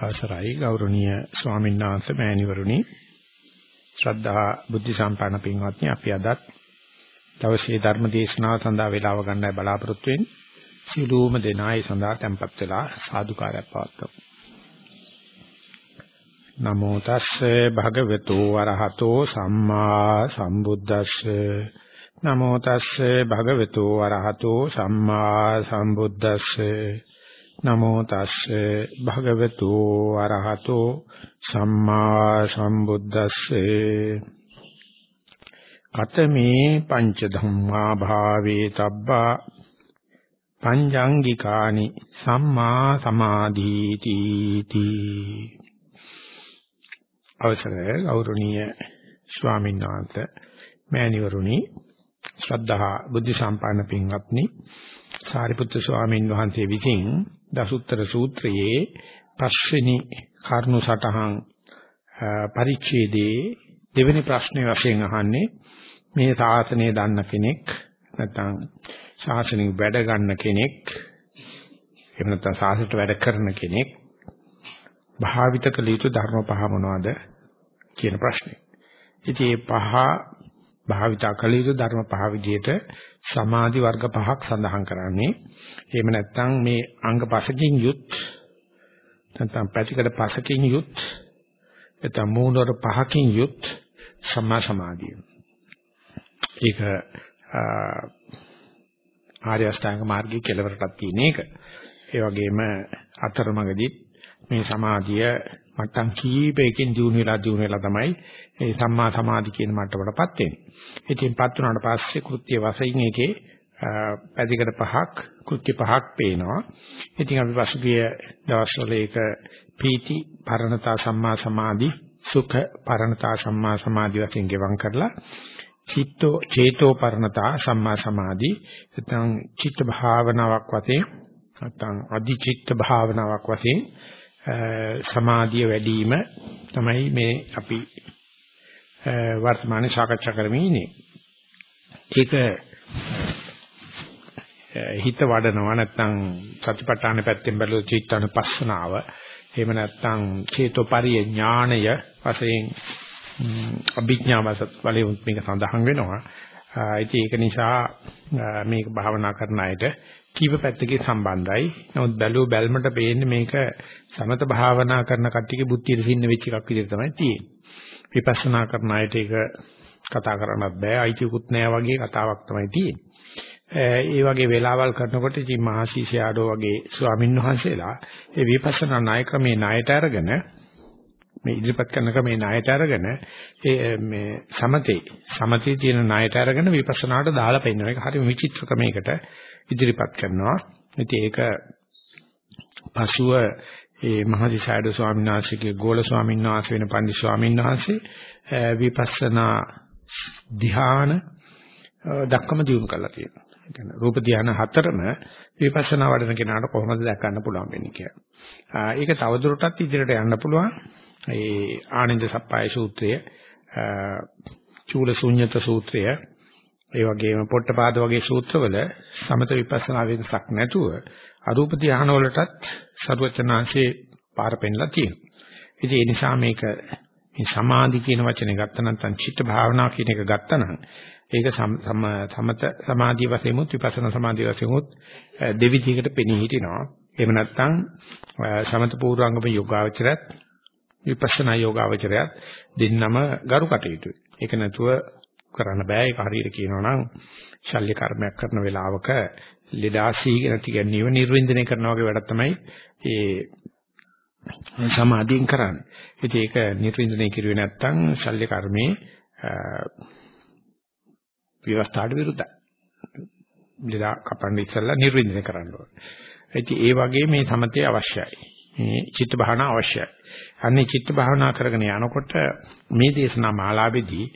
අවසරයි ගෞරවනීය ස්වාමීන් වහන්සේ මෑණිවරුනි. ශ්‍රද්ධා බුද්ධ සම්පන්න පින්වත්නි අපි අදත් දවසේ ධර්ම දේශනාව සඳහා වේලාව ගන්නයි බලාපොරොත්තු වෙන්නේ. සිළුම දෙනා ඒ සඳහා tempත් වෙලා සාදුකාරයක් පවත්වමු. නමෝ තස්සේ භගවතු වරහතෝ සම්මා සම්බුද්දස්සේ. නමෝ තස්සේ භගවතු වරහතෝ සම්මා සම්බුද්දස්සේ. නමෝ තස්සේ භගවතු අරහතෝ සම්මා සම්බුද්දස්සේ. කතමේ පංච ධම්මා භාවේ තබ්බා පංජාංගිකානි සම්මා සමාධීති තී. අවසරයි ගෞරවනීය ස්වාමීන් වහන්සේ මෑණිවරුනි ශ්‍රද්ධා බුද්ධ සම්පන්න පින්වත්නි සාරිපුත්‍ර ස්වාමීන් වහන්සේ විසින් දසුත්තර සූත්‍රයේ පස්වෙනි කර්ණු සටහන් පරිච්ඡේදයේ දෙවෙනි ප්‍රශ්නේ වශයෙන් අහන්නේ මේ ශාසනය දන්න කෙනෙක් නැත්නම් ශාසනය වැඩ ගන්න කෙනෙක් එහෙම නැත්නම් ශාසනයට වැඩ කරන කෙනෙක් භාවිත කළ යුතු ධර්ම පහ මොනවද කියන ප්‍රශ්නේ. ඉතින් මේ පහ භාවිතා කළ යුතු ධර්ම පහ විදිහට සමාධි වර්ග පහක් සඳහන් කරන්නේ. එහෙම නැත්නම් මේ අංග පසකින් යුත් නැත්නම් පැතිකඩ පසකින් යුත් නැත්නම් මූණවර පහකින් යුත් සම්මා සමාධිය. ඒක ආර්ය අෂ්ටාංග මාර්ගයේ කෙලවරටත් තියෙන එක. ඒ වගේම අතරමඟදී මේ සමාධිය මට්ටම් කීපයකින් දිනු වෙලා දිනු වෙලා තමයි මේ සම්මා සමාධි කියන මට්ටමටපත් වෙන්නේ. ඉතින්පත් වුණාට පස්සේ කෘත්‍ය වශයෙන් ඒකේ පැතිකඩ පහක් කෘත්‍ය පහක් පේනවා. ඉතින් අපි පසුගිය දවස්වල ඒක පීති පරණතා සම්මා සමාධි සුඛ පරණතා සම්මා සමාධි වශයෙන් ගෙවම් කරලා චිත්තෝ චේතෝ පරණතා සම්මා සමාධි නැත්නම් චිත්ත භාවනාවක් වශයෙන් නැත්නම් අධි චිත්ත භාවනාවක් වශයෙන් සමාධිය වැඩි වීම තමයි මේ අපි වර්තමානයේ සාකච්ඡා කරමින් ඉන්නේ. ඒක හිත වඩනවා නැත්නම් සතිපට්ඨාන පැත්තෙන් බැලුවොත් චිත්තානුපස්සනාව එහෙම නැත්නම් චේතෝපරිය ඥාණය වශයෙන් අභිඥාවසත් වලින් මේක සඳහන් වෙනවා. ඉතින් ඒක නිසා මේක භාවනා කරන අයට කීප පැත්තකින් සම්බන්ධයි. නමුත් බැලුව බැල්මට පේන්නේ මේක සමත භාවනා කරන කට්ටියගේ බුද්ධියට සින්න වෙච්ච එකක් විදිහට තමයි තියෙන්නේ. විපස්සනා කරන අයට ඒක කතා කරන්නත් බෑ. අයිතිකුත් නෑ වගේ කතාවක් තමයි තියෙන්නේ. ඒ වගේ වෙලාවල් කරනකොට ඉතින් මහසීසයාඩෝ වගේ ස්වාමින් වහන්සේලා ඒ විපස්සනා ණය ක්‍රමේ ණයට අරගෙන මේ ඉදිරිපත් කරන ක්‍රමේ ණයට අරගෙන ඒ මේ සමතේ සමතේ තියෙන ණයට අරගෙන විපස්සනාට දාලා පෙන්නන එක හරිම විචිත්‍ර ක්‍රමයකට ඉදිරිපත් කරනවා. ඉතින් ඒක පසුව ඒ මහදිසායඩ ස්වාමීන් වහන්සේගේ ගෝල ස්වාමීන් වහන්සේ වෙන පන්දි ස්වාමීන් වහන්සේ විපස්සනා ධ්‍යාන දක්කම දියුණු කරලා තියෙනවා. ඒ කියන්නේ රූප ධ්‍යාන හතරම විපස්සනා වඩන කෙනාට කොහොමද දැක්කන්න පුළුවන් වෙන්නේ කියලා. ඒක තවදුරටත් ඉදිරියට යන්න පුළුවන්. ඒ ආනන්ද සප්පාය සූත්‍රය, චූල ශුන්්‍යත සූත්‍රය, ඒ වගේම පොට්ටපාද වගේ සූත්‍රවල සමත විපස්සනා වෙනසක් නැතුව අරූප ධ්‍යාන වලටත් සරුවචනාංශේ පාර පෙන්නලා තියෙනවා. ඉතින් ඒ නිසා මේක මේ සමාධි කියන වචනේ ගත්ත නැත්නම් චිත්ත භාවනා කියන එක ගත්තනම් ඒක සමත සමාධිය වශයෙන් උත් විපස්සනා සමාධිය වශයෙන් උත් දෙවිදිහකට පෙනී හිටිනවා. එහෙම නැත්නම් සමත පූර්වාංගම යෝගාවචරයත් විපස්සනා යෝගාවචරයත් දෙන්නම ගරු කටයුතුයි. ඒක නැතුව කරන්න බෑ. ඒක හරියට කියනවා නම් ශල්‍ය කර්මයක් කරන වෙලාවක ලෙඩාසී නැති ගැනීම නිර්වින්දනය කරනවා වගේ වැඩක් තමයි ඒ සමාධියෙන් කරන්නේ. ඉතින් ඒක නිර්වින්දනය කිරුවේ නැත්නම් ශල්‍ය කර්මේ විවස්ථාට විරුද්ධයි. ලෙඩා කපන්න ඉස්සෙල්ලා නිර්වින්දනය කරන්න ඕනේ. ඉතින් ඒ වගේ මේ සමතේ අවශ්‍යයි. මේ චිත්ත භාවනා අවශ්‍යයි. අන්නේ චිත්ත භාවනා කරගෙන යනකොට මේ දේශනා මාලාවේදී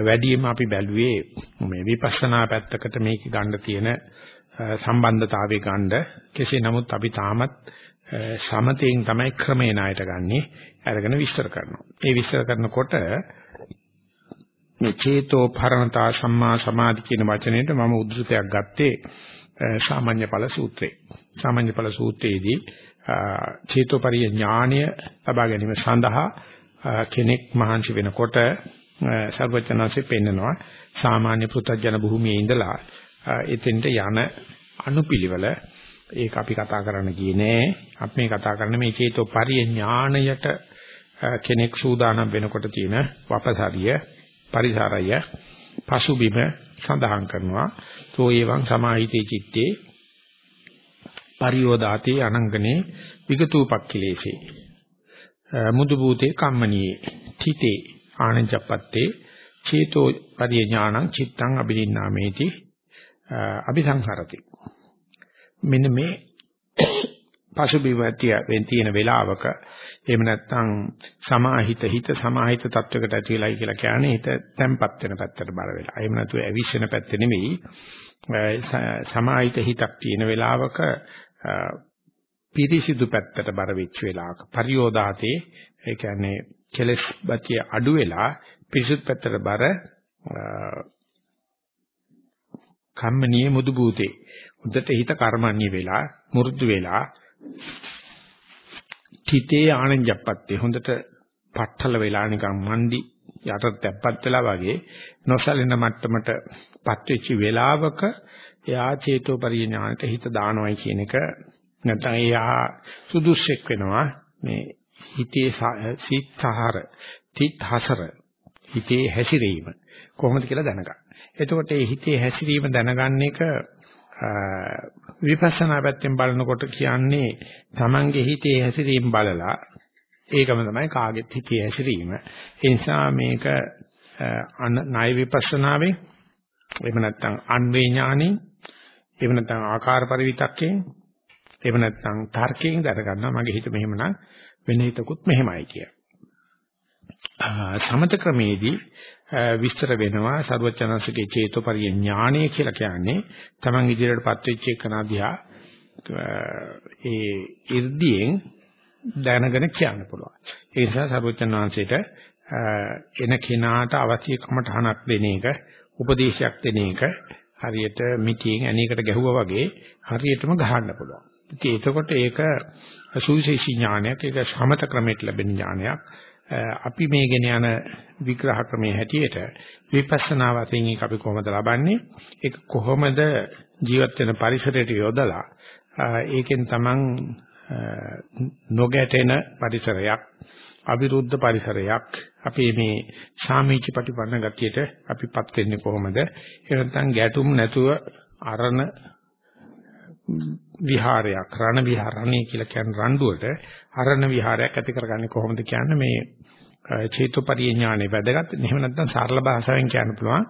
වැඩිම අපි බැලුවේ මේ විපස්සනා පැත්තකට මේක ගන්න තියෙන සම්බන්ධතාවය ගන්න කෙසේ නමුත් අපි තාමත් සමතෙන් තමයි ක්‍රමේ ණයට ගන්නෙ අරගෙන විස්තර කරනවා. ඒ විස්තර කරනකොට මේ චේතෝ පරණතා සම්මා සමාධි කියන වචනයට මම උද්දෘතයක් ගත්තේ සාමාන්‍ය ඵල සූත්‍රේ. සාමාන්‍ය ඵල සූත්‍රයේදී චේතෝපරිය ඥාණය ලබා ගැනීම සඳහා කෙනෙක් මහන්සි වෙනකොට සර්වචනanse පෙන්නනවා සාමාන්‍ය පෘථජන භූමියේ ඉඳලා එතෙන්ට යන අනුපිළිවෙල. ඒක අපි කතා කරන්න ගියේ නෑ. අපි මේ කතා කරන්නේ මේ චේතෝපරිය ඥාණයට කෙනෙක් සූදානම් වෙනකොට තියෙන වපසරිය පරිසරය පසුබිම සඳහන් කරනවා. තෝ එවං සමාහිතේ චිත්තේ පරියෝදාතේ අනංගනේ විගතූපක්ඛිලේසේ මුදු භූතේ කම්මනියේ තිතේ ආනංචපත්තේ චේතෝ පරිය ඥානං චිත්තං අබිනින්නාමේති අபிසංහරති මෙන්න මේ පසුබිමතිය වෙන් තියෙන වෙලාවක එහෙම නැත්නම් සමාහිත හිත සමාහිත තත්වයකට ඇති වෙලයි කියලා කියන්නේ හිත තැම්පත් වෙන පැත්තට බර වෙලා. එහෙම නැතුව ඇවිස්සෙන පැත්ත නෙවෙයි. සමාහිත හිතක් තියෙන වෙලාවක පිරිසිදු පැත්තට බර වෙච්ච වෙලාවක පරියෝදාතේ ඒ කියන්නේ කෙලස් බතිය අඩු වෙලා පිරිසිදු පැත්තට බර කම්මනීය මුදු බූතේ උදට හිත කර්මන්නේ වෙලා මුරුදු වෙලා හිතේ ආනන්දපත්තේ හොඳට පට්ඨල වෙලා නිකන් මන්දි යටත් තැප්පත් වෙලා වගේ නොසලෙන මට්ටමටපත් වෙච්ච වෙලාවක එයා චේතෝ පරිඥාණයට හිත දානවයි කියන එක නැත්නම් එයා සුදුස්සෙක් වෙනවා මේ හිතේ සිත්හර තිත්හසර හිතේ හැසිරීම කොහොමද කියලා දැනගන්න. එතකොට මේ හිතේ හැසිරීම දැනගන්න එක විපස්සනා පැත්තෙන් බලනකොට කියන්නේ Tamange හිතේ හැසිරීම බලලා ඒකම තමයි කාගෙත් හිතේ හැසිරීම. ඒ නිසා මේක ණය විපස්සනාවෙන් එහෙම නැත්නම් අන්වේ ඥානෙන් එහෙම නැත්නම් ආකාර පරිවිතක්කෙන් එහෙම නැත්නම් තර්කයෙන් දර ගන්නවා මගේ හිත මෙහෙමනම් වෙන හිතකුත් මෙහෙමයි කිය. සමත ක්‍රමේදී විස්තර වෙනවා සරුවචනන්සේගේ චේතෝපරිය ඥානය කියලා කියන්නේ Taman ඉදිරියටපත් වෙච්ච එකනදියා ඒ 이르දියෙන් දැනගෙන කියන්න පුළුවන්. ඒ නිසා සරුවචනන්සේට එන කෙනාට අවශ්‍ය කමටහනක් දෙන එක උපදේශයක් දෙන එක හරියට මිටියෙන් ඇණයකට ගැහුවා වගේ හරියටම ගහන්න පුළුවන්. ඉතින් එතකොට ඒක සුවිශේෂී ඥානයක් ඒක සමත ක්‍රමයට ලැබෙන ඥානයක්. අපි මේ ගෙන යන විග්‍රහ ක්‍රමයේ හැටියට විපස්සනා වශයෙන් ඒක අපි කොහොමද ලබන්නේ ඒක කොහොමද ජීවත් වෙන පරිසරයට යොදලා ඒකෙන් තමන් නොගැටෙන පරිසරයක් අවිරුද්ධ පරිසරයක් අපි මේ සාමීච ප්‍රතිපන්න ගතියට අපිපත් වෙන්නේ කොහොමද ඒ නැත්නම් ගැටුම් නැතුව අරණ විහාරයක් රණ විහරණේ කියලා කියන රණ්ඩුවට අරණ විහාරයක් ඇති කරගන්නේ කොහොමද කියන්නේ මේ චේතුපරිය ඥානෙ වැදගත්. එහෙම නැත්නම් සරල භාෂාවෙන් කියන්න පුළුවන්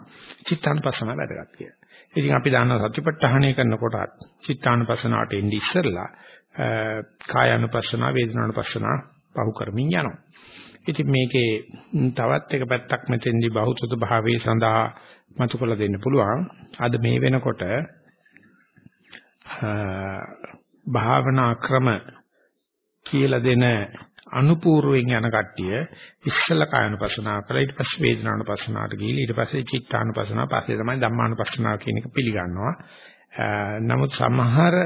චිත්තානුපස්සන වැදගත් කියලා. ඉතින් අපි දන්නවා සතිපට්ඨානය කරනකොටත් චිත්තානුපස්සනාවට එන්නේ ඉස්සෙල්ලා කායानुපස්සන වේදනානුපස්සන පහු කරමින් යනවා. ඉතින් මේකේ තවත් එක පැත්තක් මෙතෙන්දී බහුසුත භාවයේ සඳහා මතු කළ දෙන්න පුළුවන්. අද මේ වෙනකොට භාවනා ක්‍රම කියලා දෙන අනුපූර්වයෙන් යන කට්ටිය ඉස්සල කායනුපස්සනාව කරලා ඊට පස්සේ වේදනානුපස්සනාවට ගිහිල්ලා ඊට පස්සේ චිත්තානුපස්සනාව පස්සේ තමයි ධම්මානුපස්සනාව කියන එක පිළිගන්නවා. නමුත් සමහර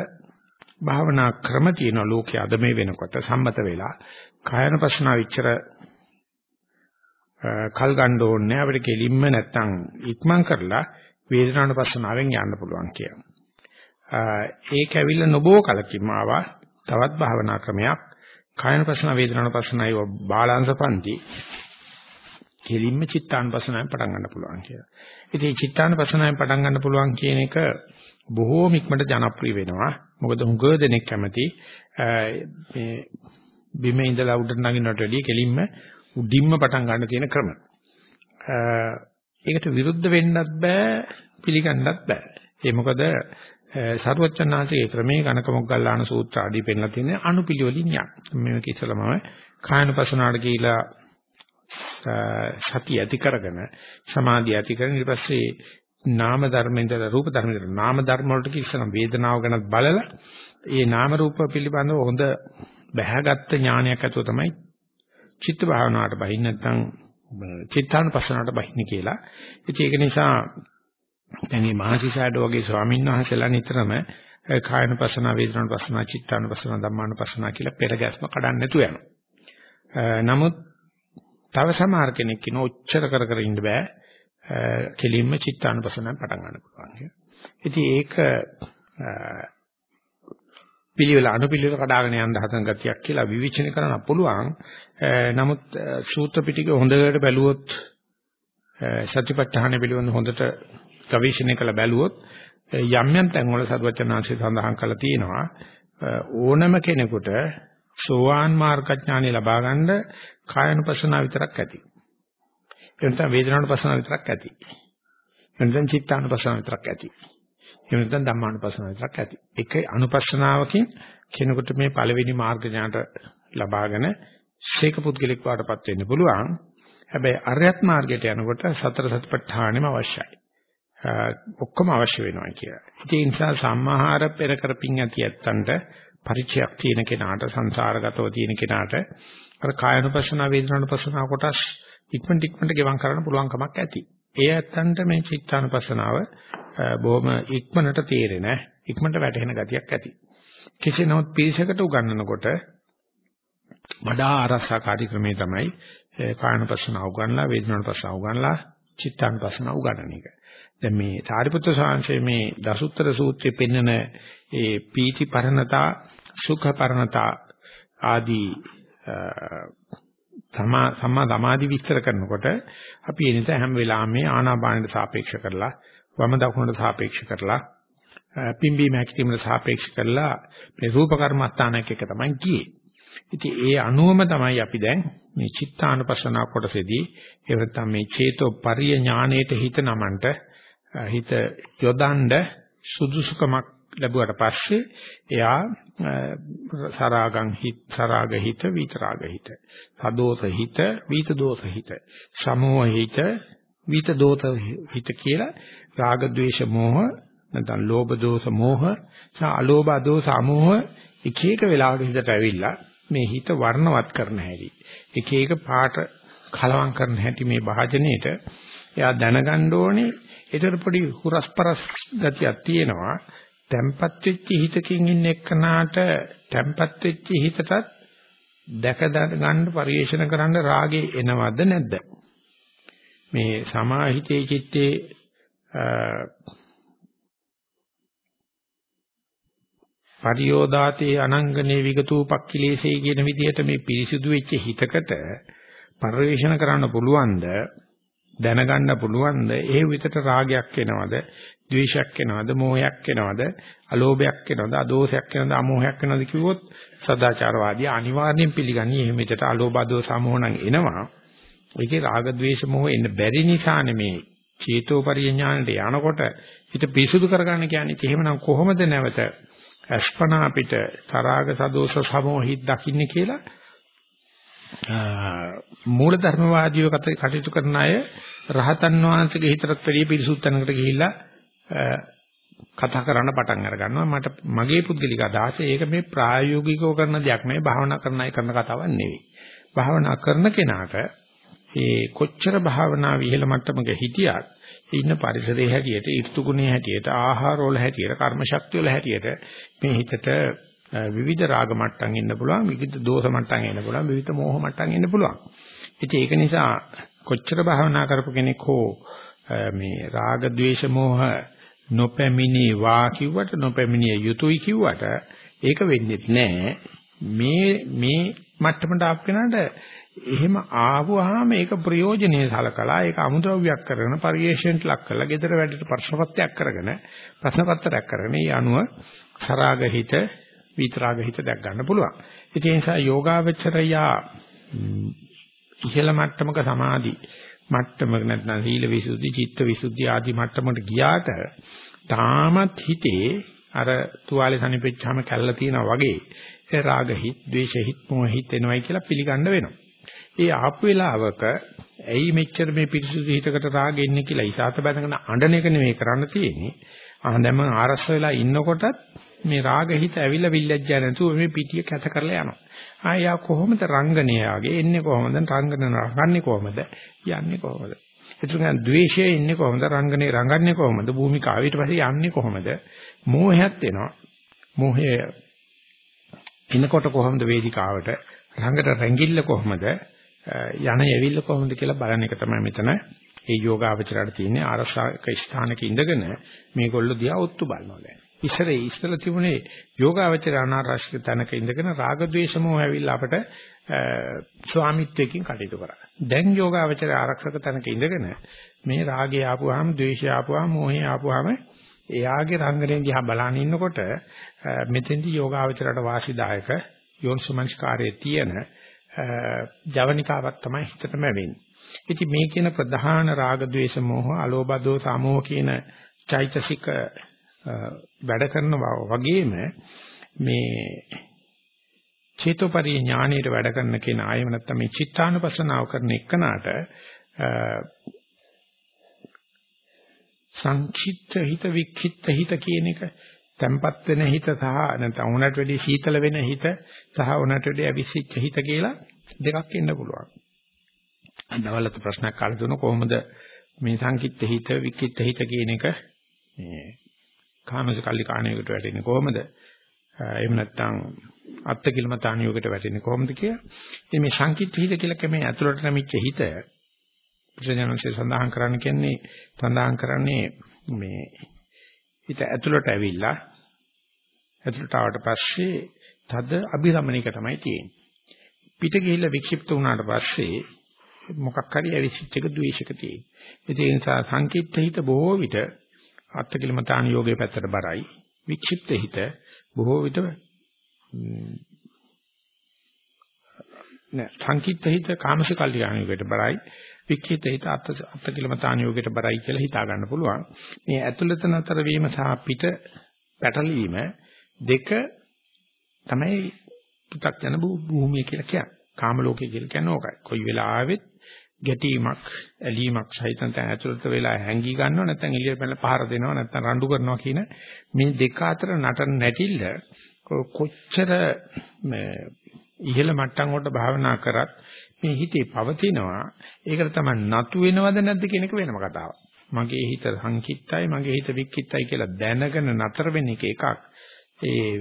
භාවනා ක්‍රම තියෙන ලෝකයේ අද මේ වෙනකොට සම්මත වෙලා කායනුපස්සනාව ඉච්චර කල් ගන්න ඕනේ අපිට කෙලින්ම නැත්තම් ඉක්මන් කරලා වේදනානුපස්සනාවෙන් යන්න පුළුවන් කියලා. ඒක ඇවිල්ලා නොබෝ කලකින් ආවා තවත් භාවනා ක්‍රමයක් කායනපසන වේදනානපසන අය බාලාංශපන්ති කෙලින්ම චිත්තානපසනාවෙන් පටන් ගන්න පුළුවන් කියලා. ඉතින් චිත්තානපසනාවෙන් පටන් ගන්න පුළුවන් කියන එක බොහෝම ඉක්මනට ජනප්‍රිය වෙනවා. මොකද හුඟ දෙනෙක් කැමති මේ බිම ඉඳලා උඩට නගිනවට වැඩිය කෙලින්ම උඩින්ම පටන් ගන්න තියෙන ක්‍රම. ඒකට විරුද්ධ වෙන්නත් බෑ පිළිගන්නත් බෑ. ඒ මොකද සරුවචනාංශයේ ක්‍රමේ ගණක මොග්ගල්ලාන සූත්‍ර ආදී පෙන්නලා තියෙන අනුපිළිවෙලින් යන. මේක ඉස්සලමම කායනපසනාවට ගිහිලා සතිය ඇති කරගෙන සමාධිය ඇති කරගෙන ඊට පස්සේ නාම ධර්මෙන්ද රූප ධර්මෙන්ද නාම ධර්ම වලට කිස්සන වේදනාව ගැන බලලා ඒ නාම රූප පිළිබඳව හොඳ බැහැගත් ඥානයක් ඇතුව තමයි චිත්ත භාවනාවට බහින්න නැත්නම් චිත්තානුපස්සනාවට බහින්න කියලා. ඉතින් ඒක නිසා දැන් මේ මහසිසාඩ වගේ ස්වාමීන් වහන්සේලා නිතරම කායනුපස්සනා වේදනානුපස්සනා චිත්තානුපස්සනා ධම්මානුපස්සනා කියලා පෙර ගැස්ම කඩන්න නැතු යනවා. නමුත් තව සමහර කෙනෙක් කියන ඔච්චර කර කර ඉන්න බෑ. කෙලින්ම චිත්තානුපස්සනාවෙන් පටන් ගන්න පුළුවන්. ඉතින් ඒක පිළිවෙල අනුපිළිවෙල කඩාගෙන යන්න හදන ගතියක් කියලා විවිචනය කරන්න පුළුවන්. නමුත් සූත්‍ර පිටිකේ හොඳට බැලුවොත් සත්‍යපට්ඨාන පිළිබඳ හොඳට ගවේෂණය කළ බැලුවොත් යම් යම් තැන්වල සර්වචනාංශය සඳහන් කරලා තියෙනවා ඕනම කෙනෙකුට සෝවාන් මාර්ගඥානෙ ලබා ගන්න කායනුපස්සනාව විතරක් ඇති. එතන වේදනානුපස්සනාව විතරක් ඇති. එතන චිත්තානුපස්සනාව විතරක් ඇති. එහෙම නැත්නම් ධම්මානුපස්සනාව විතරක් ඇති. එක අනුපස්සනාවකින් කෙනෙකුට මේ පළවෙනි මාර්ග ඥානට ලබාගෙන ශේක පුද්ගලික වාටපත් වෙන්න පුළුවන්. හැබැයි අරයත් මාර්ගයට යනකොට සතර සතිපට්ඨානෙම අවශ්‍යයි. ඔක්කොම අවශ්‍ය වෙනවා කියලා. ඒ නිසා සම්මාහාර පෙර කරපින් ඇති ඇත්තන්ට පරිචයක් තියෙන කෙනාට සංසාරගතව තියෙන කෙනාට අර කායනුපස්සන වේදනානුපස්සන කොටස් ඉක්මනට ඉක්මනට ගෙවම් කරන්න පුළුවන් කමක් ඇති. ඒ ඇත්තන්ට මේ චිත්තානුපස්සනාව බොහොම ඉක්මනට තේරෙන ඉක්මනට වැටහෙන ගතියක් ඇති. කෙසේ නමුත් පිරිසකට උගන්වනකොට වඩා ආරක්ෂාකාරී ක්‍රමේ තමයි කායනුපස්සන උගන්ලා වේදනානුපස්සන උගන්ලා චිත්තානුපස්සන උගන්වන එක. දැන් මේ සාරිපුත්‍ර සාංශයේ මේ දසුත්තර සූත්‍රයේ පෙන්වන ඒ පීති පරණතා සුඛ පරණතා ආදී තමා සම්මා සමාධි විස්තර කරනකොට අපි එනිත හැම වෙලාවෙම මේ ආනාපානයට සාපේක්ෂ කරලා වම දකුණට සාපේක්ෂ කරලා පිම්බීම හැකිරීමට සාපේක්ෂ කරලා මේ රූප කර්මස්ථානයක් එක තමයි ගියේ. ඉතින් ඒ අනුවම තමයි අපි දැන් මේ චිත්තානුපස්සනා කොටසේදී ඒ නැත්නම් මේ චේතෝ පරිය ඥාණයට හිත නමන්ට හිත යොදන්න සුදුසුකමක් ලැබුවට පස්සේ එයා සරාගං හිත සරාග හිත විතරාග හිත සදෝස හිත විත දෝස හිත සමෝහ හිත විත දෝස හිත කියලා. රාග ద్వේෂ මෝහ නැත්නම් ලෝභ දෝෂ මෝහ අලෝභ දෝෂ අමෝහ එක එක වෙලාවක හිතට ඇවිල්ලා මේ හිත වර්ණවත් කරන හැටි එක එක පාට කලවම් කරන හැටි මේ භාජනයේට එයා දැනගන්න ඕනේ. ඒතර පොඩි හුරස්පරස් ගතියක් තියෙනවා. තැම්පත් වෙච්ච හිතකින් ඉන්න එක්කනාට තැම්පත් වෙච්ච හිතටත් දැක ගන්න පරිේෂණ කරන්න රාගේ එනවද නැද්ද? මේ සමාහිතේ චිත්තේ පරියෝදාතේ අනංගනේ විගතූපක්ඛිලේසේ කියන විදිහට මේ පිරිසිදු වෙච්ච හිතකට පරිේෂණ කරන්න පුළුවන්ද දැනගන්න පුළුවන්ද? ඒ විතර රාගයක් එනවද? ද්වේෂයක් එනවද? මෝහයක් එනවද? අලෝභයක් එනවද? අදෝෂයක් එනවද? අමෝහයක් එනවද කිව්වොත් සදාචාරවාදී අනිවාර්යෙන් පිළිගන්නේ එහෙම විතර අලෝභ අදෝෂ අමෝහ නම් එනවා. ඒකේ රාග ද්වේෂ මොහ එන්න බැරි නිසානේ මේ චේතෝපරිඥාණයට යනකොට හිත පිරිසුදු කරගන්න කියන්නේ එහෙමනම් කොහොමද නැවත අස්පනා අපිට තරාග සදෝෂ සමෝහිත දකින්නේ කියලා? මූල ධර්මවාදීව කටයුතු කරන අය රහතන් වහන්සේගේ හිතට වැඩිය පිරිසුදු තැනකට ගිහිල්ලා කතා කරන්න පටන් අර ගන්නවා මට මගේ පුද්ගලික අදහස ඒක මේ ප්‍රායෝගිකව කරන දෙයක් නෙවෙයි භාවනා කරන අය කරන කතාවක් නෙවෙයි. භාවනා කරන කෙනාට ඒ කොච්චර භාවනා විහෙල මට්ටමක හිටියත් ඉන්න පරිසරයේ හැටියට ඍතු ගුණයේ හැටියට ආහාර වල හැටියට කර්ම ශක්තිය වල හැටියට මේ හිතට විවිධ රාග මට්ටම් එන්න පුළුවන් විවිධ දෝෂ මට්ටම් එන්න පුළුවන් විවිධ මෝහ මට්ටම් එන්න පුළුවන්. ඉතින් ඒක නිසා කොච්චර භාවනා කරපු කෙනෙක් හෝ මේ රාග ద్వේෂ මෝහ නොපැමිණේ වා කිව්වට නොපැමිණිය යුතුයි කිව්වට ඒක වෙන්නේ නැහැ. මේ මේ මට්ටමට ආපු කෙනාට එහෙම ආවොහම ඒක ප්‍රයෝජනෙයි සලකලා ඒක අමුද්‍රව්‍යයක් කරගෙන පරිේශණයට ලක් කරලා gedara වැඩට ප්‍රශ්නපත්‍රයක් කරගෙන ප්‍රශ්න පත්‍රයක් කරගෙන ඒ අනුව සරාග හිත විතරාග හිත දැක් ගන්න පුළුවන්. ඒ නිසා යෝගාවචරයා ඉහළ මට්ටමක සමාධි මට්ටමක නැත්නම් සීල විසුද්ධි, චිත්ත විසුද්ධි ආදී මට්ටමකට ගියාට තාමත් හිතේ අර තුවාලේ සනිපෙච්චාම කැල්ල තියනා වගේ ඒ රාග හිත්, ද්වේෂ හිත්, මොහ හිත් එනවයි කියලා පිළිගන්න වෙනවා. ඒ ආපු වෙලාවක ඇයි මෙච්චර මේ පිරිසුදු හිතකට රාගෙ ඉන්නේ කියලා ඉසాత බඳගෙන අඬන එක නෙමෙයි කරන්න තියෙන්නේ. ආ දැන් මම ආරස්ස වෙලා ඉන්නකොටත් මේ රාග හිත ඇවිල්ලා විල්ලැජ්ජා නැතුව මේ පිටිය කැත කරලා යනවා. ආයා කොහොමද රංගනයාගේ එන්නේ කොහොමද රංගන රංගන්නේ කොහොමද යන්නේ කොහොමද? එතන ද්වේෂය ඉන්නේ කොහොමද රංගනේ රංගන්නේ කොහොමද භූමිකාව ඊට පස්සේ යන්නේ කොහොමද? මෝහයත් එනවා. මොහය එනකොට කොහොමද වේදිකාවට ළඟට රැඟිල්ල කොහොමද යන යවිල්ල කොහොමද කියලා බලන එක තමයි මෙතන ඒ යෝගාවචරයට තියෙන්නේ ආරසාක ස්ථානක ඉඳගෙන මේගොල්ලෝ දිහා ඔත්තු බලනවා දැන්. ඉස්සර ඉස්සර තිබුණේ යෝගාවචර අනාරාශික තැනක ඉඳගෙන රාග ద్వේෂ මොහ ඇවිල්ලා අපට ස්වාමිත්වයෙන් කටයුතු කරා. දැන් යෝගාවචර ආරක්ෂක තැනක ඉඳගෙන මේ රාගය ආපුවාම ද්වේෂය ආපුවාම මොහය ආපුවාම එයාගේ රංගනයෙන් දිහා බලන ඉන්නකොට මෙතෙන්දී යෝගාවචරයට වාසිදායක යෝනිසමංස්කාරයේ තියෙන ජවනිකාවක් තමයි හිතටම වෙන්නේ. ඉතින් මේ කියන ප්‍රධාන රාග ద్వේෂ මොහ අලෝභ දෝස අමෝහ කියන චෛතසික වැඩ කරන වගේම මේ චේතෝපරි ඥානීයට වැඩ කරන කෙනා ආයම නැත්නම් මේ චිත්තානුපස්සනාව කරන එකනට සංක්ෂිප්ත හිත වික්ෂිප්ත හිත කියන එක තැම්පත් වෙන හිත සහ නැත්නම් උණට වැඩි සීතල වෙන හිත සහ උණට වැඩි අවිසිච්ච හිත කියලා දෙකක් ඉන්න පුළුවන්. දවල්ට ප්‍රශ්නයක් අහලා දුන්න කොහොමද මේ සංකිට්ඨ හිත වික්කිට්ඨ හිත කියන එක මේ කාමස කල්ලි කාණයකට වැටෙන්නේ කොහොමද? එහෙම නැත්නම් අත්තිකිලමතාණියකට වැටෙන්නේ කොහොමද කියලා. ඉතින් මේ සංකිට්ඨ හිත කියලා කමේ ඇතුළට නැමිච්ච හිත බුදුජානකසේ සඳහන් කරන්න කියන්නේ සඳහන් කරන්නේ මේ හිත ඇතුළට ඇවිල්ලා ඇතුළට ආවට පස්සේ තද අභිරමණයක තමයි තියෙන්නේ. පිට ගිහිල්ලා වික්ෂිප්ත වුණාට පස්සේ මොකක් හරි ඇවිසිච්ච එක ද්වේෂක තියෙන්නේ. ඒ නිසා සංකීර්ත හිත බොහෝ විට අත්කිලමතාන යෝගයේ පැත්තට බරයි. වික්ෂිප්ත හිත බොහෝ විට නෑ සංකීර්ත හිත කාමසිකල්ලි යන්නේකට බරයි. වික්ෂිප්ත හිත අත්කිලමතාන යෝගයට බරයි කියලා හිතා ගන්න පුළුවන්. මේ ඇතුළත නතර වීම සහ පිට පැටලීම දෙක තමයි පු탁 යන භූමිය කියලා කියන්නේ. කාම ලෝකය කියලා කියන්නේ ඕකයි. කොයි වෙලාවෙත් ගැටීමක්, ඇලීමක් සහිතන් තැන් ඇතුළත වෙලා හැංගී ගන්නවා නැත්නම් එළියට පැනලා පහර දෙනවා නැත්නම් රණ්ඩු කරනවා කියන මේ දෙක අතර නටන නැටිල්ල කොච්චර මේ ඉහළ මට්ටම් වලට භාවනා කරත් මේ හිතේ පවතිනවා ඒකට තමයි නතු වෙනවද නැද්ද කියන එක වෙනම කතාවක්. මගේ හිත සංකිට්තයි මගේ හිත වික්කිට්තයි කියලා දැනගෙන නතර වෙන එක එකක්. ඒ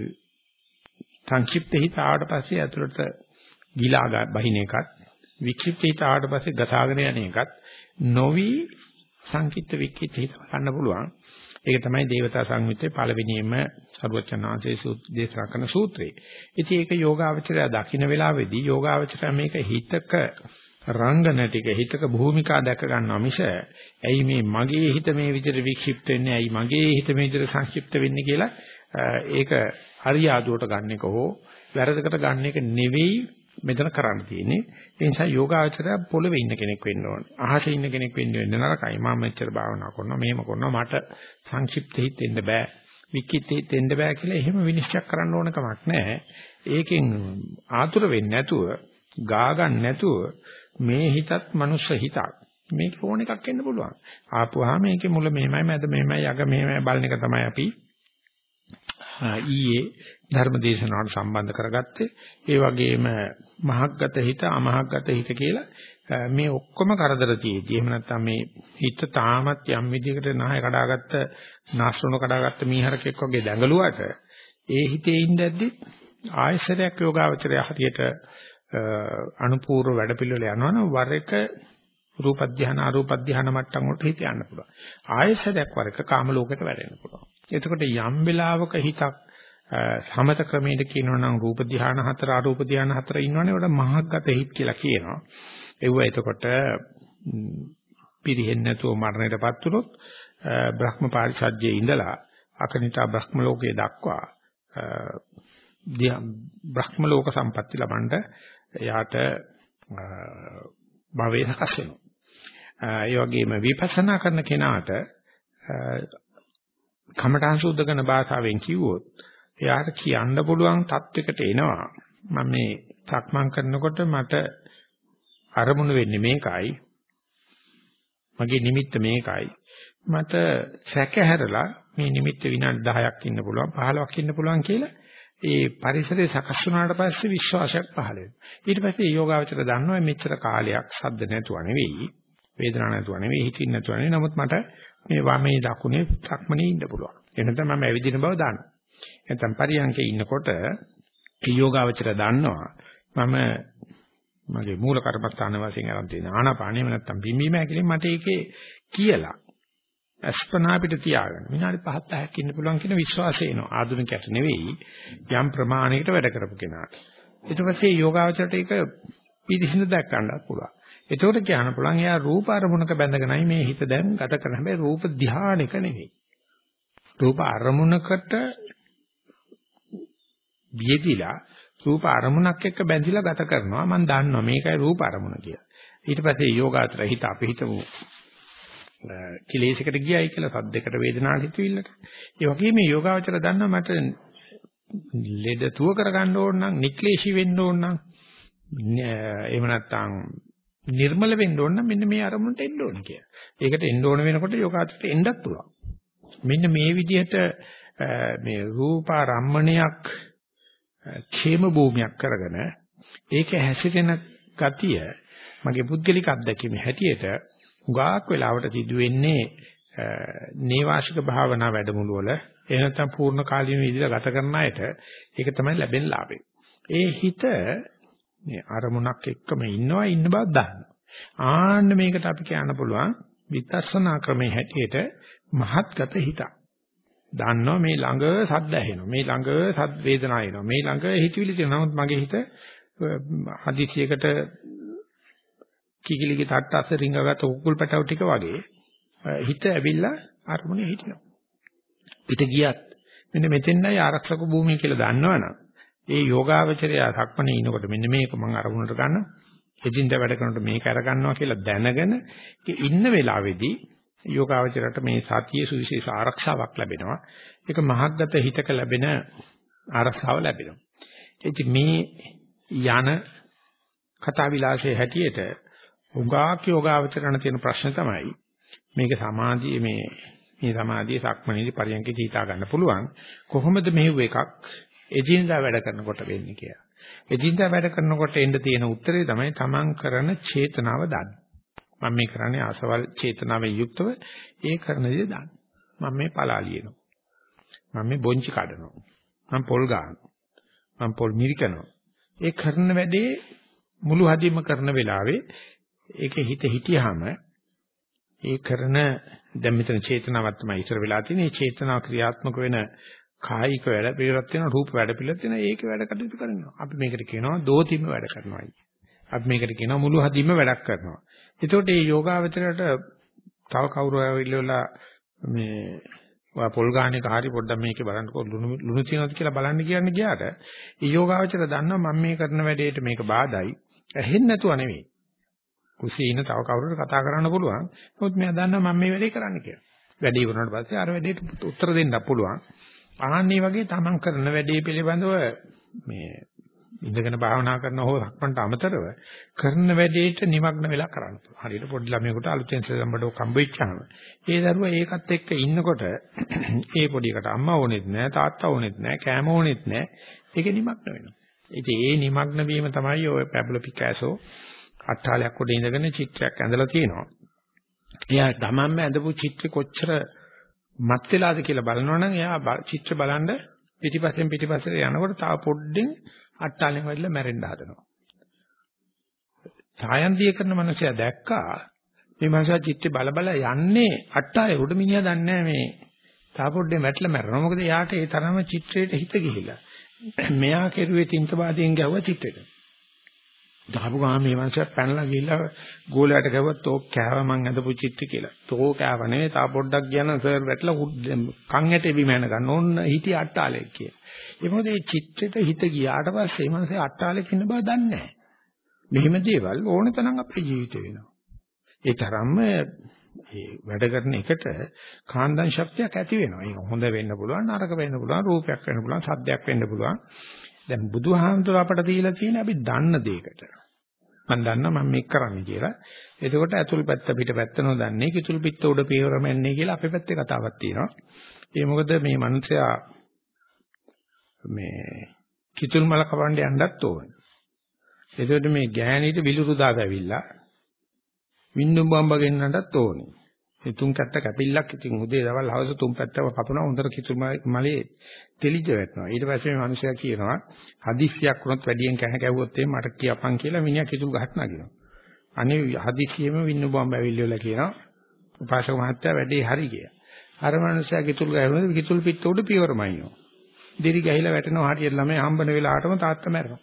සංක්ෂිප්ත හිත ආවට පස්සේ ඇතුළට ගිලා බහින එකත් වික්ෂිප්ත හිත ආවට පස්සේ ගසාගෙන යන එකත් නොවි සංකිට වික්කිට හිත ගන්න පුළුවන්. ඒක තමයි දේවතා සංයුත්තේ පළවෙනිම සරුවචනාංශයේ දේශනා කරන සූත්‍රය. ඉතින් ඒක යෝගාවචරය දකින්න වෙලාවේදී යෝගාවචරය මේක හිතක රංගන ටික හිතක භූමිකා දැක ගන්නවා මිස ඇයි මේ මගේ හිත මේ විදිහට වික්ෂිප්ත වෙන්නේ ඇයි මගේ හිත මේ විදිහට සංක්ෂිප්ත වෙන්නේ කියලා ඒක හරියාදුවට ගන්න එක හෝ වැරදකට ගන්න එක නෙවෙයි මෙතන කරන්න තියෙන්නේ. ඒ නිසා යෝගාචරය පොළවේ ඉන්න කෙනෙක් වෙන්න ඕනේ. අහසේ ඉන්න කෙනෙක් වෙන්න වෙන්න නරකයි. මම මෙච්චර භාවනා කරනවා, මෙහෙම කරනවා. මට සංක්ෂිප්ත හිත එන්න බෑ. විකිත හිත එන්න බෑ කියලා එහෙම විනිශ්චය කරන්න ඕන කමක් නැහැ. ඒකෙන් ආතුර වෙන්නේ නැතුව, ගා ගන්න නැතුව මේ හිතත් මනුස්ස හිතක්. මේක ඕන එකක් එන්න පුළුවන්. ආපුවාම මේකේ මුල මෙහෙමයි, මැද මෙහෙමයි, අග මෙහෙමයි බලන එක තමයි අපි ඊයේ ධර්ම දේශනාවට සම්බන්ධ කරගත්තේ. ඒ වගේම මහග්ගත හිත අමහග්ගත හිත කියලා මේ ඔක්කොම කරදර තියෙදි එහෙම නැත්නම් මේ හිත තාමත් යම් විදිහකට නැහැ කඩාගත්ත නාස්රුණු කඩාගත්ත මීහරකෙක් වගේ දැඟලුවට ඒ හිතේ ඉඳද්දි ආයශරයක් යෝගාවචරය හරියට අනුපූර්ව වැඩපිළිවෙල යනවනම් වර එක රූප ධානය අරූප ධානය මට්ටම් වලට හිත යන්න පුළුවන්. ආයශරයක් වර එක කාම ලෝකයට වැඩෙන්න පුළුවන්. එතකොට යම් වෙලාවක හිතක් සමත ක්‍රමයකට කියනවා නම් රූප ධානය හතර අරූප ධානය හතර ඉන්නවනේ ඒකට මහග්ගත හිත් කියලා කියනවා. ඒව එතකොට පිරිහෙන්නේ නැතුව මරණයටපත් වුනොත් බ්‍රහ්ම පාරිසජ්ජයේ ඉඳලා අකනිතා බ්‍රහ්ම ලෝකයේ දක්වා බ්‍රහ්ම ලෝක සම්පatti ලබන්න එයාට භවයේ සකස් වෙනවා. ඒ වගේම විපස්සනා කරන කෙනාට කමඨාන් සුද්ධ කරන භාෂාවෙන් කිව්වොත් එයාට කියන්න පුළුවන් තත්වයකට එනවා. මම මේ සක්මන් කරනකොට මට අරමුණු වෙන්නේ මේකයි. මගේ නිමිත්ත මේකයි. මට සැකහැරලා මේ නිමිත්ත විනාඩි 10ක් ඉන්න පුළුවන් 15ක් ඉන්න පුළුවන් කියලා ඒ පරිසරය සකස් වුණාට පස්සේ විශ්වාසයක් පහළ වෙනවා. ඊට පස්සේ යෝගාවචර දන්නවා මෙච්චර කාලයක් සද්ද නැතුව නෙවෙයි වේදනාවක් නැතුව නෙවෙයි හිතින් නැතුව නෙවෙයි. නමුත් මට මේ වමේ දකුණේ සක්මනේ ඉන්න පුළුවන්. එනතම මම ඇවිදින බව දන්නවා. නැත්නම් පරියන්කේ ඉන්නකොට යෝගාවචර දන්නවා මම මගේ මූල කර්මස්ථාන වශයෙන් අරන් තියෙන ආනාපානෙම නැත්තම් බිම්බීම හැකලින් මට ඒකේ කියලා අස්පනා පිට තියාගන්න විනාඩි 5ක් 10ක් ඉන්න පුළුවන් කියන විශ්වාසය එනවා ආධුනිකයට නෙවෙයි යම් ප්‍රමාණයකට වැඩ කරපු කෙනාට ඊට පස්සේ යෝගාවචරයට ඒක පිළිසිඳ දක්වන්නත් පුළුවන් එතකොට කියන්න පුළුවන් එයා රූප අරමුණක බැඳගෙනයි මේ හිත දැන් ගත කරන හැබැයි රූප ධානයක නෙවෙයි රූප අරමුණකට බියදිලා රූප අරමුණක් එක්ක බැඳිලා ගත කරනවා මම දන්නවා මේකයි රූප අරමුණ කියලා. ඊට පස්සේ යෝගාචර හිත අපි හිතමු කිලේශයකට ගියයි කියලා සද්දයකට වේදනාවට හිතවිල්ලට. ඒ වගේම මේ යෝගාචර දන්නවා මට ලෙඩ තුව කරගන්න ඕන නම් නික්ලේශී වෙන්න ඕන නම් එහෙම නැත්නම් නිර්මල වෙන්න ඕන නම් මෙන්න මේ අරමුණට එන්න ඕන කියලා. ඒකට එන්න ඕන වෙනකොට යෝගාචරයට එන්නත් පුළුවන්. මෙන්න මේ විදිහට මේ රූපාරම්මණයක් ക്ഷേම භූමියක් කරගෙන ඒක හැසිරෙන ගතිය මගේ පුද්ගලික අත්දැකීම හැටියට උගාක් වෙලාවට සිදු වෙන්නේ නේවාසික භාවනා වැඩමුළු වල එහෙම නැත්නම් පූර්ණ කාලීන විදිහට ගත කරන අයට ඒක තමයි ලැබෙන ලාභය. ඒ හිත මේ අරමුණක් එක්කම ඉන්නවා ඉන්න බව දන්නවා. ආන්න මේකට අපි කියන්න පුළුවන් විපස්සනා ක්‍රමයේ හැටියට මහත්ගත හිතක්. දන්නවා මේ ළඟ සද්ද ඇහෙනවා. මේ ළඟ සද් වේදනා එනවා. මේ ළඟ හිතවිලි තියෙනවා. නමුත් මගේ හිත හදිසියකට කිකිලිගේ තට්ට අස්ස රිංගගත උකුල් පැටව ටික වගේ හිත ඇවිල්ලා අරමුණේ හිටිනවා. පිට ගියත් මෙන්න මෙතෙන්යි ආරක්ෂක භූමිය කියලා දන්නවනම් ඒ යෝගාවචරය සක්මණේ ඉනකොට මෙන්න මේක මම අරමුණට ගන්නවා. එදින්ද වැඩ කරනකොට මේක අර ගන්නවා කියලා දැනගෙන ඉන්න වෙලාවේදී යෝගාවචරයට මේ සතිය සුවිශේෂ ආරක්ෂාවක් ලැබෙනවා. ඒක මහත්ගත හිතක ලැබෙන ආරක්ෂාව ලැබෙනවා. ඉතින් මේ යන කතා විලාසයේ හැටියට උගාක් යෝගාවචරණ තියෙන ප්‍රශ්න තමයි මේක සමාධියේ මේ මේ සමාධියේ සක්මනේදී පරියන්කේ හිතා ගන්න පුළුවන් කොහොමද මෙහෙව එකක් එදිනදා වැඩ කරනකොට වෙන්නේ කියලා. එදිනදා වැඩ කරනකොට එන්න තියෙන උත්තරේ තමයි තමන් කරන චේතනාව දන්නේ. මම මේ කරන්නේ ආසවල් චේතනාවෙන් යුක්තව ඒ කරන දේ දාන්න. මම මේ පලාලියනවා. මම මේ බොංචි කඩනවා. මම පොල් ගන්නවා. මම පොල් මිරිකනවා. ඒ කරන වැඩේ මුළු හදින්ම කරන වෙලාවේ ඒකේ හිත හිටියාම ඒ කරන දැන් මෙතන චේතනාවක් තමයි ඉතර වෙලා තියෙන්නේ. මේ චේතනාව ක්‍රියාත්මක වෙන කායික වැඩ පිළිවෙලක් වෙන රූප වැඩ පිළිවෙලක් වෙන ඒක වැඩ කටයුතු කරනවා. අපි මේකට කියනවා දෝතිම වැඩ කරනවායි. අපි මේකට කියනවා මුළු හදින්ම වැඩක් කරනවා. එතකොට මේ යෝගාවචරයට තව කවුරු ආවිල්ලා මේ ඔය පොල් ගානේක හරි පොඩ්ඩක් මේකේ බලන්නකො ලුණු ලුණු තියනවද කියලා බලන්න කියන්නේ ගියාට ඒ යෝගාවචර දන්නවා මම මේ කරන වැඩේට මේක බාධායි. ඇහෙන්නේ නැතුව නෙවෙයි. කුසියේ ඉන්න තව කවුරුහරි කතා කරන්න පුළුවන්. නමුත් මෙයා දන්නවා මම මේ වැඩේ කරන්න කියලා. වැඩේ වුණාට පස්සේ අර වැඩේට උත්තර දෙන්න පුළුවන්. ආන්නේ වගේ තමන් කරන වැඩේ පිළිබඳව මේ ඉඳගෙන භාවනා කරන හෝ රක්මන්ට අමතරව කරන වැඩේට නිමග්න වෙලා කරන්න පුළුවන්. හරියට පොඩි ළමයෙකුට අලුතෙන් සම්බඩෝ කම්බෙච්චාම ඒ දරුවා ඒකත් එක්ක ඉන්නකොට ඒ පොඩි එකට අම්මා ඕනෙත් නැහැ, තාත්තා ඕනෙත් නැහැ, කෑම ඕනෙත් නැහැ. ඒක නිමග්න වෙනවා. ඉතින් ඒ නිමග්න වීම තමයි ඔය පැබ්ලෝ පිකාසෝ අට්ටාලයක් උඩ ඉඳගෙන චිත්‍රයක් ඇඳලා තියෙනවා. එයා තමන්ම ඇඳපු චිත්‍රෙ කොච්චර මත් වෙලාද කියලා බලනවනම් එයා චිත්‍ර බලන්න පිටිපස්සෙන් පිටිපස්සට යනකොට තව පොඩ්ඩෙන් අට්ටාලෙන් වැදලා මැරෙන්න හදනවා. සායන්තිය කරන මනුස්සයා දැක්කා මේ මනුස්සයා චිත්තේ බල බල යන්නේ අට්ටාලේ උඩ මිනිහා දන්නේ මේ තාපොඩ්ඩේ වැටලා මැරෙනවා. මොකද යාට ඒ තරම චිත්‍රයට හිත ගිහිලා. මෙයා කෙරුවේ තින්තබාදයෙන් ගැව්ව චිත්‍රෙට. දාපු ගාම මේ මනුස්සයා පැනලා ගිහිල්ලා ගෝලයට ගැව්වත් තෝ කෑව මං අදපු චිත්‍ර කියලා. තෝ කෑව නෙවෙයි තා පොඩ්ඩක් කියන සර් වැටලා කන් ඇටේ බිම යන ගන්න ඕන්න හිටි අට්ටාලේ කියලා. ඒ මොකද මේ චිත්‍රෙට හිත ගියාට පස්සේ මේ මනසේ අට්ටාලෙක ඉන්න බව දන්නේ නැහැ. මෙහෙම දේවල් ඕන තරම් අපේ ජීවිතේ වෙනවා. ඒ තරම්ම ඒ වැඩ කරන එකට කාන්දන් ශක්තියක් ඇති වෙනවා. ඒක හොඳ වෙන්න පුළුවන්, නරක වෙන්න පුළුවන්, රූපයක් වෙන්න පුළුවන්, සද්දයක් වෙන්න පුළුවන්. දැන් බුදුහාමුදුර අපට දීලා තියෙන අපි දන්න දෙයකට. මම දන්නවා මම මේක කරන්නේ කියලා. එතකොට ඇතුල් පැත්ත පිට පැත්ත නොදන්නේ කිතුල් පිට උඩ පියවරමන්නේ කියලා අපේ පැත්තේ කතාවක් තියෙනවා. ඒ මොකද මේ මිනිසයා මේ කිතුල් මල කවන්න යන්නත් ඕනේ. එතකොට මේ ගෑණීට විලුරු දාගවිලා වින්දුම් බම්බ ගෙන්නන්නත් ඕනේ. මේ තුන් පැත්ත කැපිල්ලක් ඉතින් උදේ දවල් හවස තුන් පැත්තම කපනවා හොඳට කිතුල් මලේ තෙලිජ වැටෙනවා. ඊට පස්සේ මේ මිනිසයා කියනවා හදිස්සියක් වුණොත් වැඩියෙන් කැහ කැවුවොත් එහේ මට කියපන් කියලා මිනිහා කිතුල් ගහක් නගිනවා. අනේ හදිස්සියෙම වින්න බොම්බ ඇවිල්ලා කියනවා උපාසක මහත්තයා වැඩේ හරි කියලා. අර මිනිසයා කිතුල් ගහනොත් කිතුල් පිට උඩ පියවරමයිනෝ. දෙරි ගහිලා වැටෙනවා හරියට ළමයි හම්බන වෙලාවටම තාත්තා මැරෙනවා.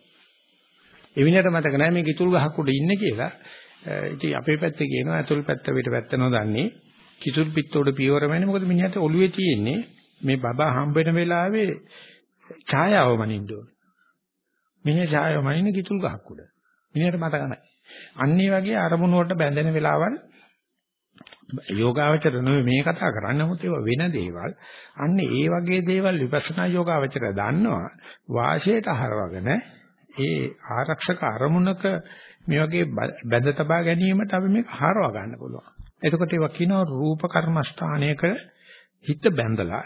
එවිනට මතක නැහැ මේ කිතුල් ගහක් උඩ ඉන්නේ කියලා. ඉතින් අපේ පැත්තේ කියනවා අතුල් පැත්ත පිට පැත්ත නොදන්නේ කිතුල් පිටෝඩ පියවර වෙන්නේ මොකද මිනිහට ඔළුවේ තියෙන්නේ මේ බබා හම්බ වෙන වෙලාවේ ඡායාව මනින්න ඕන. මිනිහ ඡායාව මනින්න කිතුල් ගහක් උඩ. මිනිහට මතක නැහැ. අන්න ඒ වගේ අරමුණු වලට බැඳෙන වෙලාවල් යෝගාවචර නෙවෙයි මේ කතා කරන්නේ නමුත් ඒවා වෙන දේවල්. අන්න ඒ වගේ දේවල් විපස්සනා යෝගාවචර දන්නවා වාශයට හරවගෙන ඒ ආරක්ෂක අරමුණක මේ වගේ බැඳ තබා ගැනීමට අපි මේක හරව ගන්න පුළුවන්. එතකොට ඒවා කියනවා රූප කර්මස්ථානයක හිත බැඳලා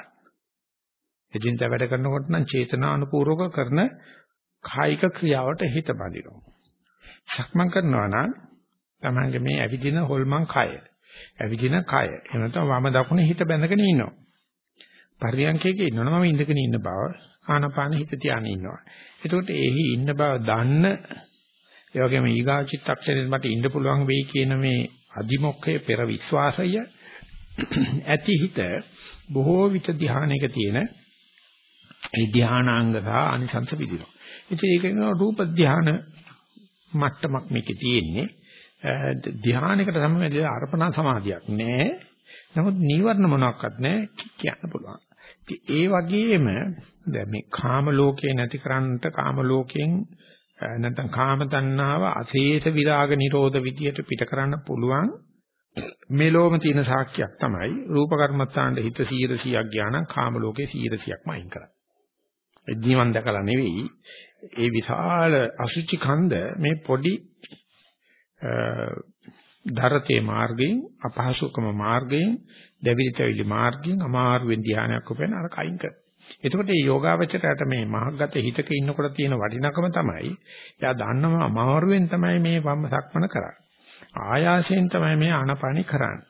එදින්ද වැඩ කරනකොට නම් චේතනානුපූර්වක කරන කායික ක්‍රියාවට හිත බඳිනවා. සක්මන් කරනවා නම් තමංගේ මේ ඇවිදින හොල්මන් කය. ඇවිදින කය. එහෙම නැත්නම් වම දකුණ හිත බැඳගෙන ඉන්නවා. පරියන්කයක ඉන්නවනම් මම ඉඳගෙන ඉන්න බව ආනපාන හිත තියාගෙන ඉන්නවා. එතකොට එහි ඉන්න බව දන්න ඒ වගේම ඊගා චිත්තක්ෂණයට මට ඉන්න පුළුවන් වෙයි කියන මේ අදිමොක්ඛයේ පෙර විශ්වාසය ඇති හිත බොහෝ විට ධානයක තියෙන ඒ ධානාංග සහ අනිසංස විදිනවා. ඉතින් ඒක නේ රූප ධාන මට්ටමක් මේකේ තියෙන්නේ. ධානයකට සම්බන්ධ අර්පණා සමාධියක් නෑ. නමුත් නීවරණ මොනක්වත් නෑ කියන්න පුළුවන්. ඒ වගේම දැන් මේ කාම ලෝකේ නැති කරන්නට කාම ලෝකෙන් නැත්නම් කාම තණ්හාව අශේෂ විරාග නිරෝධ විදියට පිට කරන්න පුළුවන් මෙලොවම තියෙන සාක්ෂියක් තමයි රූප කර්මස්ථානයේ හිත 100ක් ඥාන කාම ලෝකේ 100ක්ම අයින් කරන්නේ. ඒ ජීවන් දැකලා නෙවෙයි ඒ විශාල අසුචි කන්ද මේ පොඩි ධරතේ මාර්ගයෙන් අපහසුකම මාර්ගයෙන් දෙවිලිතවිලි මාර්ගයෙන් අමාරුවෙන් ධානයක් උපයන අර කයින් කරනවා. එතකොට මේ යෝගාවචරයට මේ මහග්ගත හිතක ඉන්නකොට තියෙන වටිනකම තමයි එයා දන්නවා අමාරුවෙන් තමයි මේ වම්ම සක්මන කරන්නේ. ආයාසයෙන් තමයි මේ ආනපානි කරන්නේ.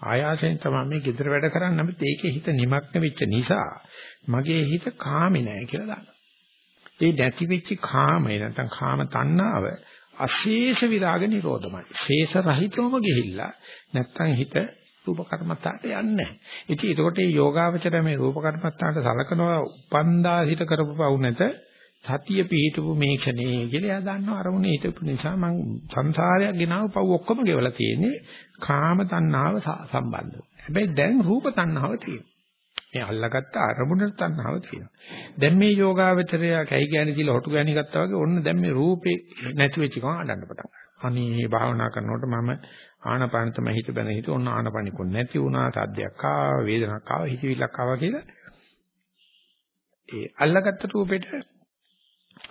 ආයාසයෙන් තමයි මේ gedara වැඩ කරන්නේ. නමුත් ඒකේ හිත නිමක්න වෙච්ච නිසා මගේ හිත කාමේ නැහැ කියලා දන්නවා. ඒ නැති වෙච්ච කාමය නැත්නම් කාම තණ්හාව අශේෂ විරාග නිරෝධමයි. ශේෂ රහිතවම ගිහිල්ලා නැත්නම් හිත රූප කර්මත්තාට යන්නේ නැහැ. ඉතින් ඒකට මේ යෝගාවචර මේ රූප කර්මත්තාට සලකනවා උපන්දා හිත කරපු පවු නැත සතිය පිහිටපු මේ ක්ෂණේ කියලා එයා දන්නවා අරමුණේ හිටපු නිසා මං සංසාරයක් ගෙනාව පව් ඔක්කොම ගෙවලා තියෙන්නේ කාම තණ්හාව සම්බන්ධව. හැබැයි දැන් රූප තණ්හාව තියෙනවා. මේ අල්ලගත්ත අරමුණට තණ්හාව තියෙනවා. දැන් මේ යෝගාවචරය කැහි ගෑණි දීලා හොටු ගෑණි ගත්තා වගේ ඔන්න දැන් මේ රූපේ නැති වෙච්ච ගමන් අඬන්න පටන් ගන්නවා. අනේ භාවනා කරනකොට මම ආනපාන තමයි හිත බැන හිත ඔන්න ආනපනික නැති වුණා සද්දයක් ආවා වේදනාවක් ආවා හිතවිල්ලක් ආවා කියලා ඒ අල්ලගත්ත රූපෙට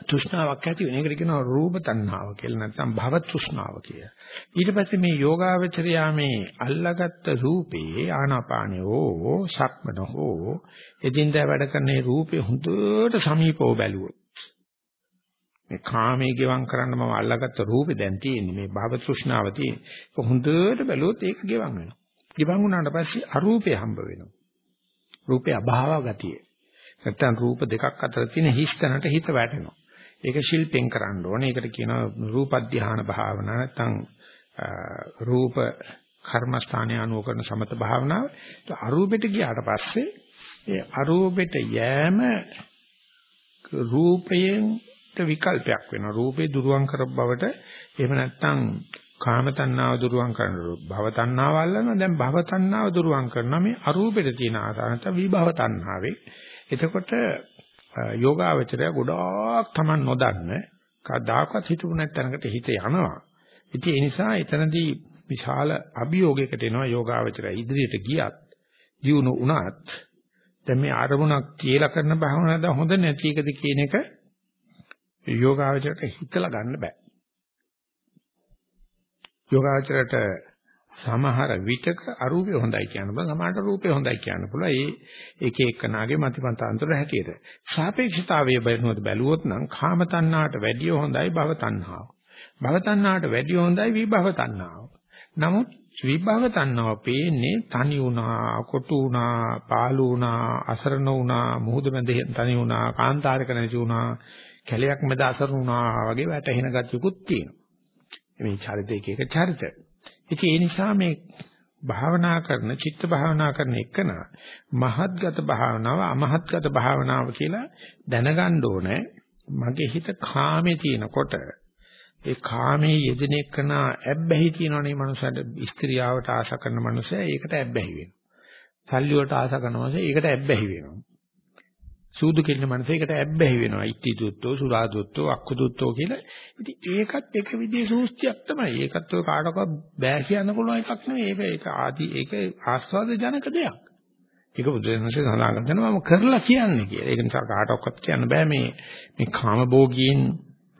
තෘෂ්ණාවක් ඇති වෙන එකට කියනවා රූප තණ්හාව කියලා නැත්නම් භව තෘෂ්ණාව කියලා. ඊට පස්සේ මේ යෝගාවචරයා මේ අල්ලගත්ත රූපේ ආනාපානයෝ සක්මනෝ එදින්දා වැඩ කරන රූපේ හොඳට සමීපව බැලුවොත් මේ කාමයේ ගෙවම් කරන්න මම අල්ලාගත්ත රූපේ දැන් තියෙන්නේ මේ භව තෘෂ්ණාව තියෙන්නේ. ඒක හොඳට බැලුවොත් ඒක ගෙවම් වෙනවා. ගෙවම් වුණාට පස්සේ අරූපේ හම්බ වෙනවා. රූපේ අභාව ගතිය. නැත්තම් රූප දෙකක් අතර තියෙන හිස්තැනට හිත වැටෙනවා. ඒක ශිල්පෙන් කරන්න ඕනේ. ඒකට කියනවා රූප ධානා භාවනා නැත්තම් රූප කර්මස්ථානය අනුව කරන සමත භාවනාව. අරූපෙට ගියාට පස්සේ ඒ අරූපෙට යෑම රූපයෙන් විකල්පයක් වෙනවා. රූපේ දුරුවන් කරපු බවට එහෙම නැත්නම් කාම තණ්හාව දුරුවන් කරන භව තණ්හාව අල්ලනවා. දැන් භව තණ්හාව දුරුවන් කරනවා මේ අරූපෙට තියෙන ආසාරත විභව තණ්හාවේ. එතකොට යෝගාවචරය ගොඩාක් Taman නොදන්න කදාකත් හිතුව නැත්නම්කට හිත යනවා. ඉතින් ඒ නිසා එතනදී විශාල අභියෝගයකට එනවා යෝගාවචරය ඉදිරියට ගියත් ජීවුණු උනත් දැන් මේ ආරමුණක් කියලා කරන භාවනාවද හොඳ නැති එකද කියන එක යෝගාවචරයට හිතලා ගන්න බෑ. යෝගාවචරයට සමහර විටක අරූපේ හොඳයි කියන්න බෑ. සමහරට රූපේ හොඳයි කියන්න පුළුවන්. ඒ එක එකනාගේ මතිමතාන්තර හැටියට. සාපේක්ෂතාවයේ බලනොත් බැලුවොත් නම් කාම තණ්හාට වැඩිය හොඳයි භව තණ්හාව. භව තණ්හාට වැඩිය හොඳයි විභව තණ්හාව. නමුත් විභව තණ්හාව පේන්නේ තනි වුණා, කොටු වුණා, පාළු වුණා, අසරණ වුණා, මුහුද මැද තනි වුණා, කාන්තාරක නැති වුණා, කැලයක් මැද අසරණ වුණා වගේ වැටහෙන ගතියකුත් තියෙනවා. මේ චරිත එක එක චරිත. ඉතින් ඒ නිසා මේ භාවනා කරන චිත්ත භාවනා කරන එකන මහත්ගත භාවනාව අමහත්ගත භාවනාව කියලා දැනගන්න ඕනේ. මගේ හිත කාමේ තියෙනකොට ඒ කාමයේ යෙදෙන එකන ඇබ්බැහි තියෙනවනේ මනුස්සයට ස්ත්‍රියාවට ආශ කරන මනුස්සයා ඒකට ඇබ්බැහි වෙනවා. සල්ලි වලට ආශ කරන මනුස්සයා ඒකට ඇබ්බැහි වෙනවා. සූදු කෙලින මනසේකට ඇබ්බැහි වෙනවා. ඉත්ති දුත්තෝ, සුරා දුත්තෝ, අක්කු දුත්තෝ කියලා. ඉතින් ඒකත් එක විදිහේ සූස්තියක් තමයි. ඒකත් ඔය කාටවත් බෑ කියන්න පුළුවන් එකක් නෙවෙයි. ඒක ඒක ආදි ඒක ආස්වාද ජනක දෙයක්. ඒක බුදුරජාණන්සේ සඳහන් කරනවා මම කරලා කියන්නේ කියලා. ඒක නිසා කාටවත් කියන්න බෑ මේ මේ කාමභෝගීන්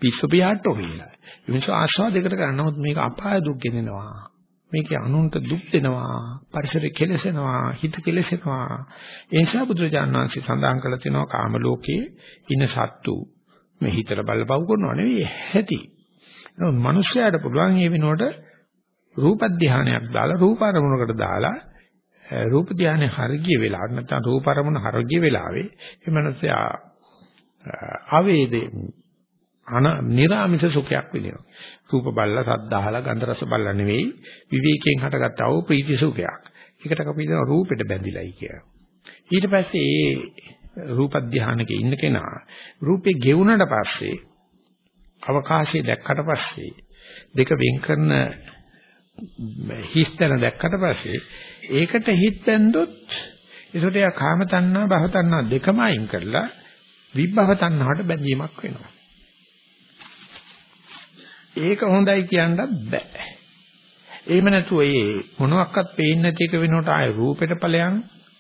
පිස්සු පියාට්ටෝ කියලා. ඒ නිසා ආස්වාදයකට කරන නමුත් මේක අපාය දුක් ගෙනෙනවා. මේකේ අනුන්ට දුක් දෙනවා පරිසරය කෙලසෙනවා හිත කෙලසෙනවා. ඒ නිසා බුදුරජාණන් වහන්සේ සඳහන් කළ තියෙනවා කාම ලෝකයේ ඉන්න සත්තු මේ හිතට බලපව් කරනවා නෙවෙයි ඇති. මනුස්සයාට පුළුවන් මේ වෙනකොට රූප ධානයක් දාලා රූප අරමුණකට දාලා රූප ධානයේ හරගිය වෙලාවට නැත්නම් රූප අරමුණ හරගිය වෙලාවේ මේ මනුස්සයා ආවේදේ අන නිර්ාමිත සුඛයක් විඳිනවා. රූප බල්ලා, සද්ද අහලා, ගන්ධ රස බල්ලා නෙවෙයි විවේකයෙන් හටගත්තා වූ ප්‍රීති සුඛයක්. ඒකට අපි කියන රූපෙට බැඳිලායි කියලා. ඊට පස්සේ ඒ රූප ධානයක ඉන්න කෙනා රූපේ ගෙවුනට පස්සේ අවකාශය දැක්කට පස්සේ දෙක වෙන් කරන හිස්තන දැක්කට පස්සේ ඒකට හිත බැඳොත් ඒසොට යා කාම තණ්හා භව තණ්හා දෙකම අයින් කරලා විභව තණ්හාවට බැඳීමක් වෙනවා. ඒක හොඳයි කියන්නත් බෑ. එහෙම නැතුව ඒ මොනවත් පේන්නේ නැති එක වෙනකොට ආය රූපෙට ඵලයන්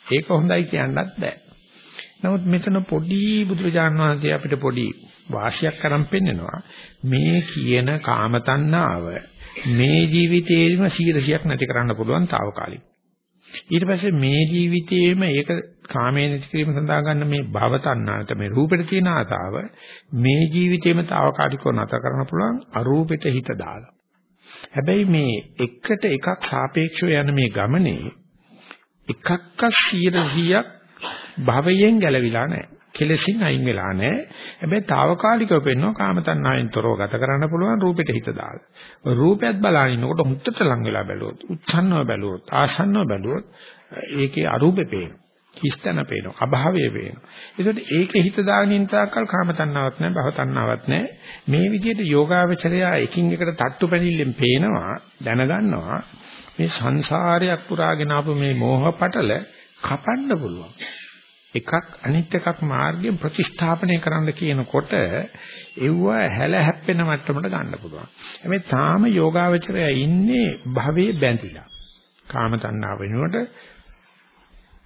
ඒක හොඳයි කියන්නත් බෑ. නමුත් මෙතන පොඩි බුදුරජාන් වහන්සේ අපිට පොඩි වාසියක් කරන් පෙන්නනවා මේ කියන කාම තණ්හාව මේ ජීවිතේෙම 100ක් නැති කරන්න පුළුවන් తాවකාලික. ඊට පස්සේ මේ ජීවිතයේම ඒක කාමයේ නැති කිරීම සඳහා ගන්න මේ භව තණ්හාට මේ රූපෙට තියෙන ආතාව මේ ජීවිතේම තාවකාලිකව නැතර කරන්න පුළුවන් අරූපෙට හිත දාලා. හැබැයි මේ එකට එකක් සාපේක්ෂව යන මේ ගමනේ එකක්ක 100ක් භවයෙන් ගැලවිලා නැහැ. කෙලෙසින් අයින් වෙලා නැහැ. හැබැයි తాවකාලිකව පෙන්වන කාම තණ්හාවෙන් තොරව ගත කරන්න පුළුවන් රූපෙට හිත දාලා. රූපයත් බලන ඉන්නකොට හුත්තට ලං වෙලා බැලුවොත්, උච්ඡන්නව බැලුවොත්, ආසන්නව බැලුවොත් ඒකේ අරූපේ පේනවා. කිස්තන පේනවා. අභාවය පේනවා. ඒකට ඒකේ හිත දාගෙන ඉන්න තාක්කල් කාම තණ්හාවක් නැහැ, භව තණ්හාවක් නැහැ. මේ විදිහට යෝගාවචරය එකින් එකට තට්ටු පැනිල්ලෙන් පේනවා, දැනගන්නවා. මේ සංසාරයක් පුරාගෙන ආපු මේ මෝහ පටල කපන්න පුළුවන්. එකක් අනිත් එකක් මාර්ගයෙන් ප්‍රතිස්ථාපනය කරන්න කියනකොට එව්ව හැල හැප්පෙන මට්ටමට ගන්න පුළුවන්. හැබැයි තාම යෝගාවචරය ඉන්නේ භවයේ බැඳිලා. කාම තණ්හාව වෙනුවට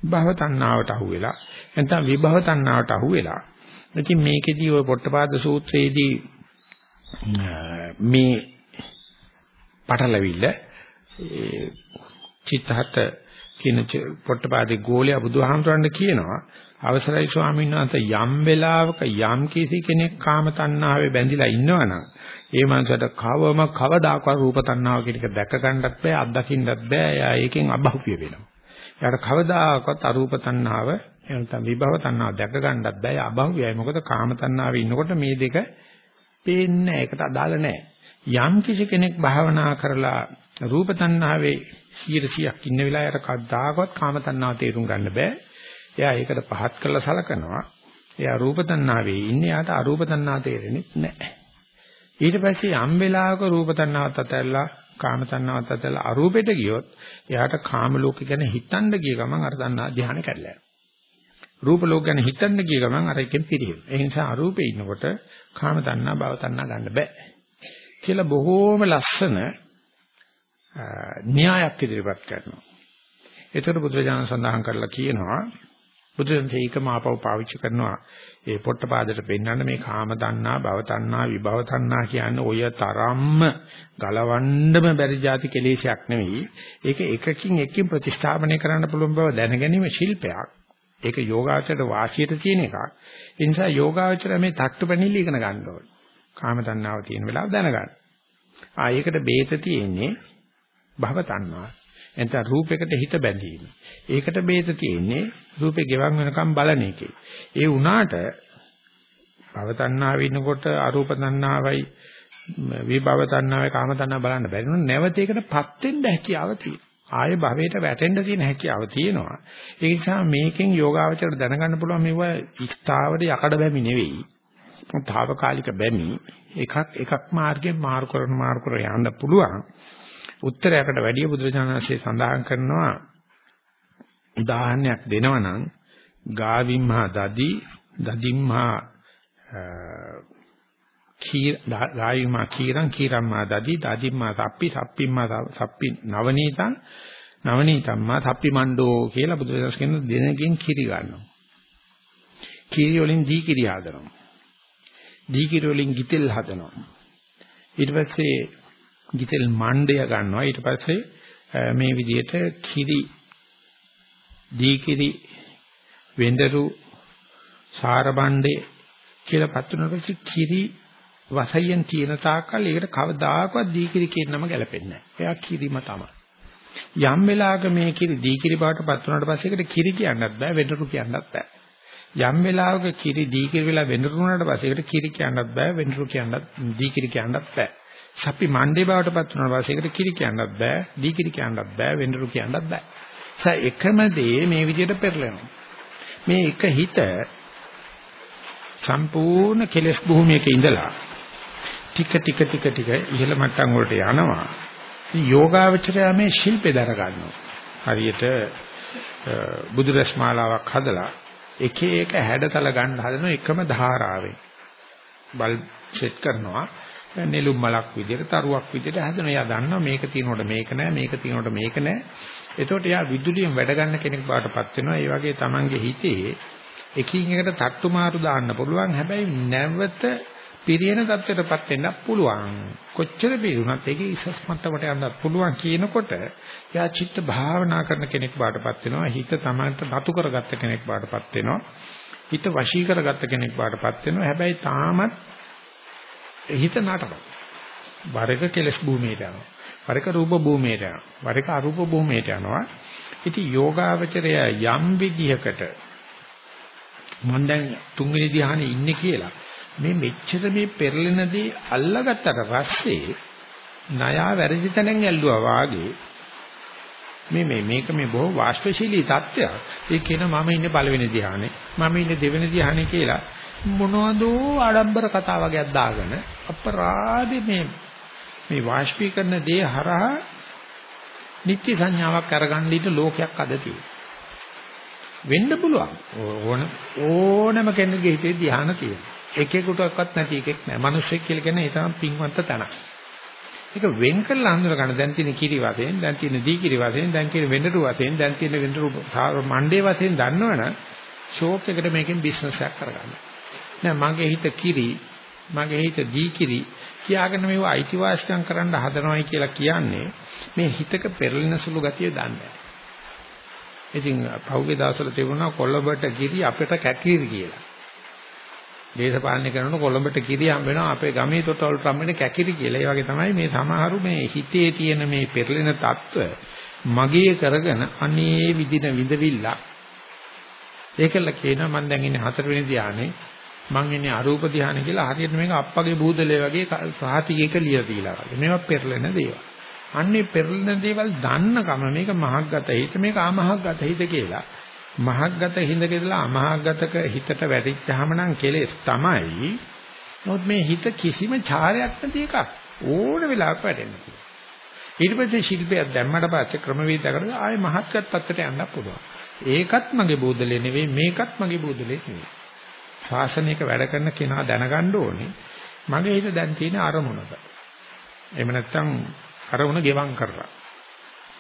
භව තණ්හාවට අහු වෙලා නැත්නම් විභව තණ්හාවට අහු වෙලා. ඉතින් මේකෙදී ওই පොට්ටපාද සූත්‍රයේදී මේ පටලවිල්ල චිත්තහත කියන පොට්ටපාදේ ගෝලයා බුදුහාමුදුරන්ට කියනවා අවසරයි ස්වාමීන් වහන්සේ යම් වෙලාවක යම් කිසි කෙනෙක් කාම තණ්හාවේ බැඳිලා ඉන්නවනම් ඒ මනසට කවම කවදාකවත් රූප තණ්හාව කියන එක දැක ගන්නත් බෑ අත්දකින්නත් බෑ එයා ඒකෙන් අබහුවිය වෙනවා. එයාට කවදාකවත් අරූප තණ්හාව එහෙනම් විභව තණ්හාව දැක ගන්නත් බෑ අබහුවියයි. මොකද කාම තණ්හාවේ ඉන්නකොට මේ දෙක පේන්නේ ඒකට අදාළ නැහැ. යම් කිසි කෙනෙක් භාවනා කරලා රූප තණ්හාවේ 100ක් ඉන්න වෙලාවට කවදාකවත් කාම තණ්හාව තේරුම් ගන්න බෑ. එයා ඒකට පහත් කරලා සලකනවා. එයා රූප තණ්හාවේ ඉන්නේ. යාට අරූප තණ්හාව තේරෙන්නේ නැහැ. ඊට පස්සේ යම් වෙලාවක රූප තණ්හාවත් අතහැරලා කාම තණ්හාවත් අතහැරලා අරූපෙට ගියොත් එයාට කාම ලෝක ගැන හිතන්න ගිය ගමන් අර තණ්හා ධ්‍යාන කැඩලා රූප ලෝක ගැන හිතන්න ගිය ගමන් අර එකෙන් පිරිහෙන. ඒ නිසා අරූපේ ඉන්නකොට කාම තණ්හා භව තණ්හා ගන්න බෑ. කියලා බොහෝම ලස්සන න්‍යායක් ඉදිරිපත් කරනවා. ඒතර බුදුරජාණන් සඳහන් කරලා කියනවා බුදුරජාණන් ඒකම ආපහු පාවිච්චි කරනවා. ඒ පොට්ටපාදයට පෙන්වන්න මේ කාම තණ්හා භව තණ්හා විභව තණ්හා කියන්නේ ඔය තරම්ම ගලවන්නම බැරි જાති කෙලෙසයක් නෙවෙයි. ඒක එකකින් එකකින් ප්‍රතිස්ථාපනය කරන්න පුළුවන් බව දැනගැනීම ශිල්පයක්. ඒක යෝගාචරයට වාසියට තියෙන එකක්. ඒ නිසා යෝගාචරය මේ තට්ටුපැනිල්ල ඉගෙන ගන්න ඕනේ. කාම තණ්හාව තියෙන වෙලාව දැනගන්න. ආ ඒකට බේත තියෙන්නේ භව තණ්හා. එතන රූපයකට හිත බැඳීම. ඒකට බේත තියෙන්නේ රූපේ ගෙවන් වෙනකම් බලන එකේ. ඒ වුණාට භව තණ්හාවේ ඉන්නකොට අරූප තණ්හාවයි විභව තණ්හාවයි කාම තණ්හාව බලන්න බැරි නෝ නැවත ඒකටපත් වෙන්න හැකියාව තියෙනවා. ආය භවයට වැටෙන්න තියෙන හැකියාව තියෙනවා. ඒ නිසා මේකෙන් යෝගාවචර දැනගන්න පුළුවන් මේවා ඉස්තාවර යකඩ බැමි නෙවෙයි. තාවකාලික බැමි එකක් එකක් මාර්ගයෙන් මාරු කරන මාරු කර යන්න පුළුවන්. උත්තරයකට වැඩිය බුදුරජාණන්සේ සඳහන් කරනවා උදාහරණයක් දෙනවනම් ගාවිම්හා දදි දදිම්හා කී ගාවිම්හා කීරං කීරම්මා දදි දදිම්මා සප්පි සප්පිම්මා සප්පි නවනීතං නවනීතම්මා සප්පි මණ්ඩෝ කියලා බුදුරජාණන් කියන දෙනකින් කිරි ගන්නවා. කිරි වලින් දී කිරි හදනවා. දී කිරි වලින් ගිතෙල් හදනවා. ඊට පස්සේ ගිතෙල් මණ්ඩය ගන්නවා. ඊට පස්සේ මේ විදිහට කිරි දීකිරි වෙඬරු සාර බණ්ඩේ කියලා පත් වෙනකොට කිරි වසයෙන් තියෙන තාක්කල් ඒකට කවදාකවත් දීකිරි කියන නම ගැලපෙන්නේ නැහැ. එයා කිරිම තමයි. යම් වෙලාවක මේ කිරි දීකිරි බවට පත් වුණාට පස්සේ ඒකට කිරි කියන්නත් බෑ වෙඬරු කියන්නත් බෑ. යම් වෙලාවක කිරි දීකිරි වෙලා වෙඬරු වුණාට පස්සේ ඒකට කිරි කියන්නත් බෑ වෙඬරු කියන්නත් දීකිරි කියන්නත් බෑ. සප්පි මණ්ඩේ බවට පත් වුණාට පස්සේ ඒකට කිරි කියන්නත් බෑ දීකිරි කියන්නත් බෑ වෙඬරු කියන්නත් බෑ. එකම දේ මේ විදිහට පෙරලෙනවා. මේ එක හිත සම්පූර්ණ කෙලෙස් භූමියක ඉඳලා ටික ටික ටික ටික ඉහළ මට්ටම් වලට යනවා. යෝගාවචරය මේ ශිල්පේ දර ගන්නවා. හරියට බුදුරස් මාලාවක් හදලා එක එක හැඩතල ගන්න හදන එකම ධාරාවෙන් බල් සෙට් කරනවා නෙළුම් මලක් විදිහට තරුවක් විදිහට හදන. එයා දන්නවා මේක තියෙනකොට මේක නෑ මේක තියෙනකොට මේක නෑ. එතකොට එයා විදුලියෙන් වැඩ ගන්න කෙනෙක් බවටපත් වෙනවා. ඒ වගේ Tamange හිතේ එකින් එකට තට්ටු මාරු දාන්න පුළුවන්. හැබැයි නැවත පිරියන தත්වයටපත් වෙන්න පුළුවන්. කොච්චර පිරුණත් ඒකේ ඉසස් මට්ටමට යන්නත් පුළුවන් කියනකොට එයා චිත්ත භාවනා කරන කෙනෙක් බවටපත් වෙනවා. හිත Tamanට නතු කරගත්ත කෙනෙක් බවටපත් වෙනවා. හිත වශී කරගත්ත කෙනෙක් බවටපත් වෙනවා. හැබැයි තාමත් හිත නටනවා. වරක කෙලස් භූමියට යනවා. වරක රූප භූමියට යනවා. වරක අරූප භූමියට යනවා. ඉතින් යෝගාවචරය යම් විදිහකට මම දැන් තුන්වෙනි ධ්‍යානෙ ඉන්නේ කියලා මේ මෙච්චර මේ පෙරලෙනදී අල්ලගත්තට පස්සේ ණයා වැරදි තැනෙන් ඇල්ලුවා වාගේ මේ මේ මේක මේ බොහෝ වාෂ්පශීලී තත්ත්වයක්. ඒ කියන මම ඉන්නේ පළවෙනි ධ්‍යානෙ. මම ඉන්නේ දෙවෙනි ධ්‍යානෙ කියලා මොනවදෝ ආඩම්බර කතා වගේක් දාගෙන අපරාධේ මේ මේ වාෂ්පීකරණ දේ හරහා නිත්‍ය සංඥාවක් අරගන්න ඉන්න ලෝකයක් අද වෙන්න පුළුවන්. ඕන ඕනම කෙනෙකුගේ හිතේ ධ්‍යාන තියෙනවා. එකෙකුටවත් නැති එකෙක් නෑ. මිනිස්සෙක් කියලා කියන්නේ ඒ තරම් පින්වන්ත තැනක්. ඒක වෙන් කරලා හඳුන ගන්න. දැන් තියෙන කිරි වශයෙන් දැන් තියෙන දී කිරි වශයෙන් දැන් තියෙන වෙඬරු වශයෙන් දැන් තියෙන වෙඬරු මණ්ඩේ වශයෙන් දන්නවනම් ෂෝප් එකට මේකෙන් බිස්නස් එකක් කරගන්න. නෑ මගේ හිත කිරි මගේ හිත දී කිරි කියාගෙන මේව අයිතිවාසිකම් කරන්න හදනවයි කියලා කියන්නේ මේ හිතක පෙරලෙන සුළු ගතිය දන්නේ. ඉතින් පහුගිය දවස්වල තිබුණා කොළඹට කිරි අපිට කැකිරි කියලා. දේශපාලනය කරනකොට කොළඹට කිරි හම් වෙනවා අපේ ගමේ තොටවලට හම් වෙන කැකිරි කියලා. ඒ වගේ තමයි මේ සමහරු මේ හිතේ තියෙන මේ පෙරලෙන తত্ত্ব මගේ කරගෙන අනේ විදින විඳවිල්ල. ඒකල කියනවා මම දැන් ඉන්නේ හතරවෙනි ධානයේ මං ඉන්නේ අරූප ධානය කියලා හරියට මේක අප්පගේ බූදලේ වගේ සාහිතියක ලියලා තියලා වගේ. මේවා පෙරලෙන දේවල්. අන්නේ පෙරලෙන දේවල් දන්නකම මේක මහග්ගත හිත මේක අමහග්ගත හිත කියලා. මහග්ගත හිඳකදලා අමහග්ගතක හිතට වැටිච්චාම නම් කෙලෙස් තමයි. නමුත් මේ හිත කිසිම ඡාරයක් නැති එකක්. ඕන වෙලාවක වැටෙන්න පුළුවන්. ඊට පස්සේ ශිල්පයක් දැම්මට පස්සේ ක්‍රමවේදයකට ආයේ මහත්කත් පැත්තට යන්න පුළුවන්. ඒකත් මගේ බෝධලේ නෙවෙයි මේකත් මගේ බෝධලේ නෙවෙයි. ශාසනයක වැඩ කරන කෙනා දැනගන්න ඕනේ මගේ හිත දැන් තියෙන අරමුණක. එහෙම නැත්නම් අරමුණ ගෙවම් කරලා.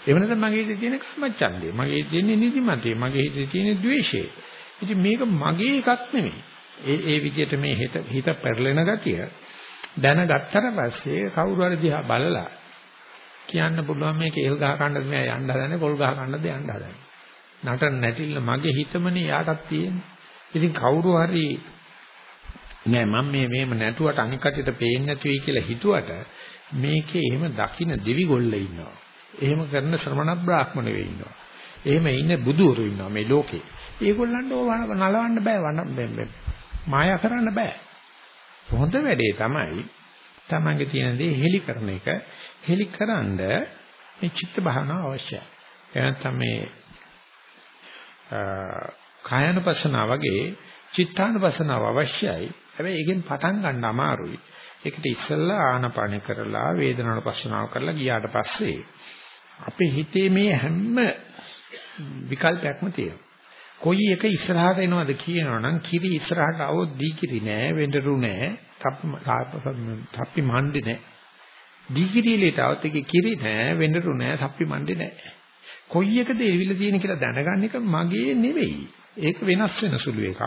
එහෙම නැත්නම් මගේ හිතේ තියෙන කර්මච්ඡන්දේ, මගේ හිතේ තියෙන නිදිමතේ, මගේ හිතේ තියෙන ද්වේෂය. ඉතින් මේක මගේ එකක් නෙමෙයි. ඒ ඒ විදිහට මේ හිත හිත පෙරලෙන ගතිය දැනගත්තට පස්සේ කවුරු හරි දිහා බලලා කියන්න පුළුවන් මේක එල් ගහ ගන්නද මෙයා යන්න හදන්නේ පොල් ගහ ගන්නද යන්න හදන්නේ. නටන නැටිල්ල මගේ හිතමනේ යාටත් තියෙන්නේ. ඉතින් කවුරු හරි නෑ මම මේ මේම නැටුවට අනික් කටියට පේන්නේ නැති වෙයි කියලා හිතුවට මේකේ එහෙම දකින්න දෙවි ගොල්ල ඉන්නවා. එහෙම කරන ශ්‍රමණ බ්‍රාහ්මණ වෙයි ඉන්නවා. එහෙම ඉන්න බුදුවරු ඉන්නවා මේ ලෝකේ. ඒගොල්ලන්ට ඕව නලවන්න බෑ වන්න මායා කරන්න බෑ. හොඳ වැඩේ තමයි තමන්ගේ තියෙන දේ හෙලි කරන එක. හෙලි කරන්ඩ මේ චිත්ත භාවනාව අවශ්‍යයි. එනත්තම් මේ කායानुපස්සනා වගේ චිත්තානුපස්සනාව අවශ්‍යයි. හැබැයි ඒකෙන් පටන් ගන්න අමාරුයි. ඒකට ඉස්සෙල්ලා ආනපන කරලා වේදනානුපස්සනාව කරලා ගියාට පස්සේ අපේ හිතේ මේ හැම විකල්පයක්ම තියෙනවා. කොයි එක ඉස්සරහට එනවද කියනවනම් කිරි ඉස්සරහට આવොත් දී කිරි නෑ වෙඬරු නෑ තප්පි මණ්ඩි නෑ දී කිරිලේට આવත් එකේ කිරි නෑ වෙඬරු නෑ තප්පි මණ්ඩි නෑ කොයි එකද එවිල තියෙන කියලා දැනගන්න එක මගේ නෙවෙයි ඒක වෙනස් වෙන සුළු එකක්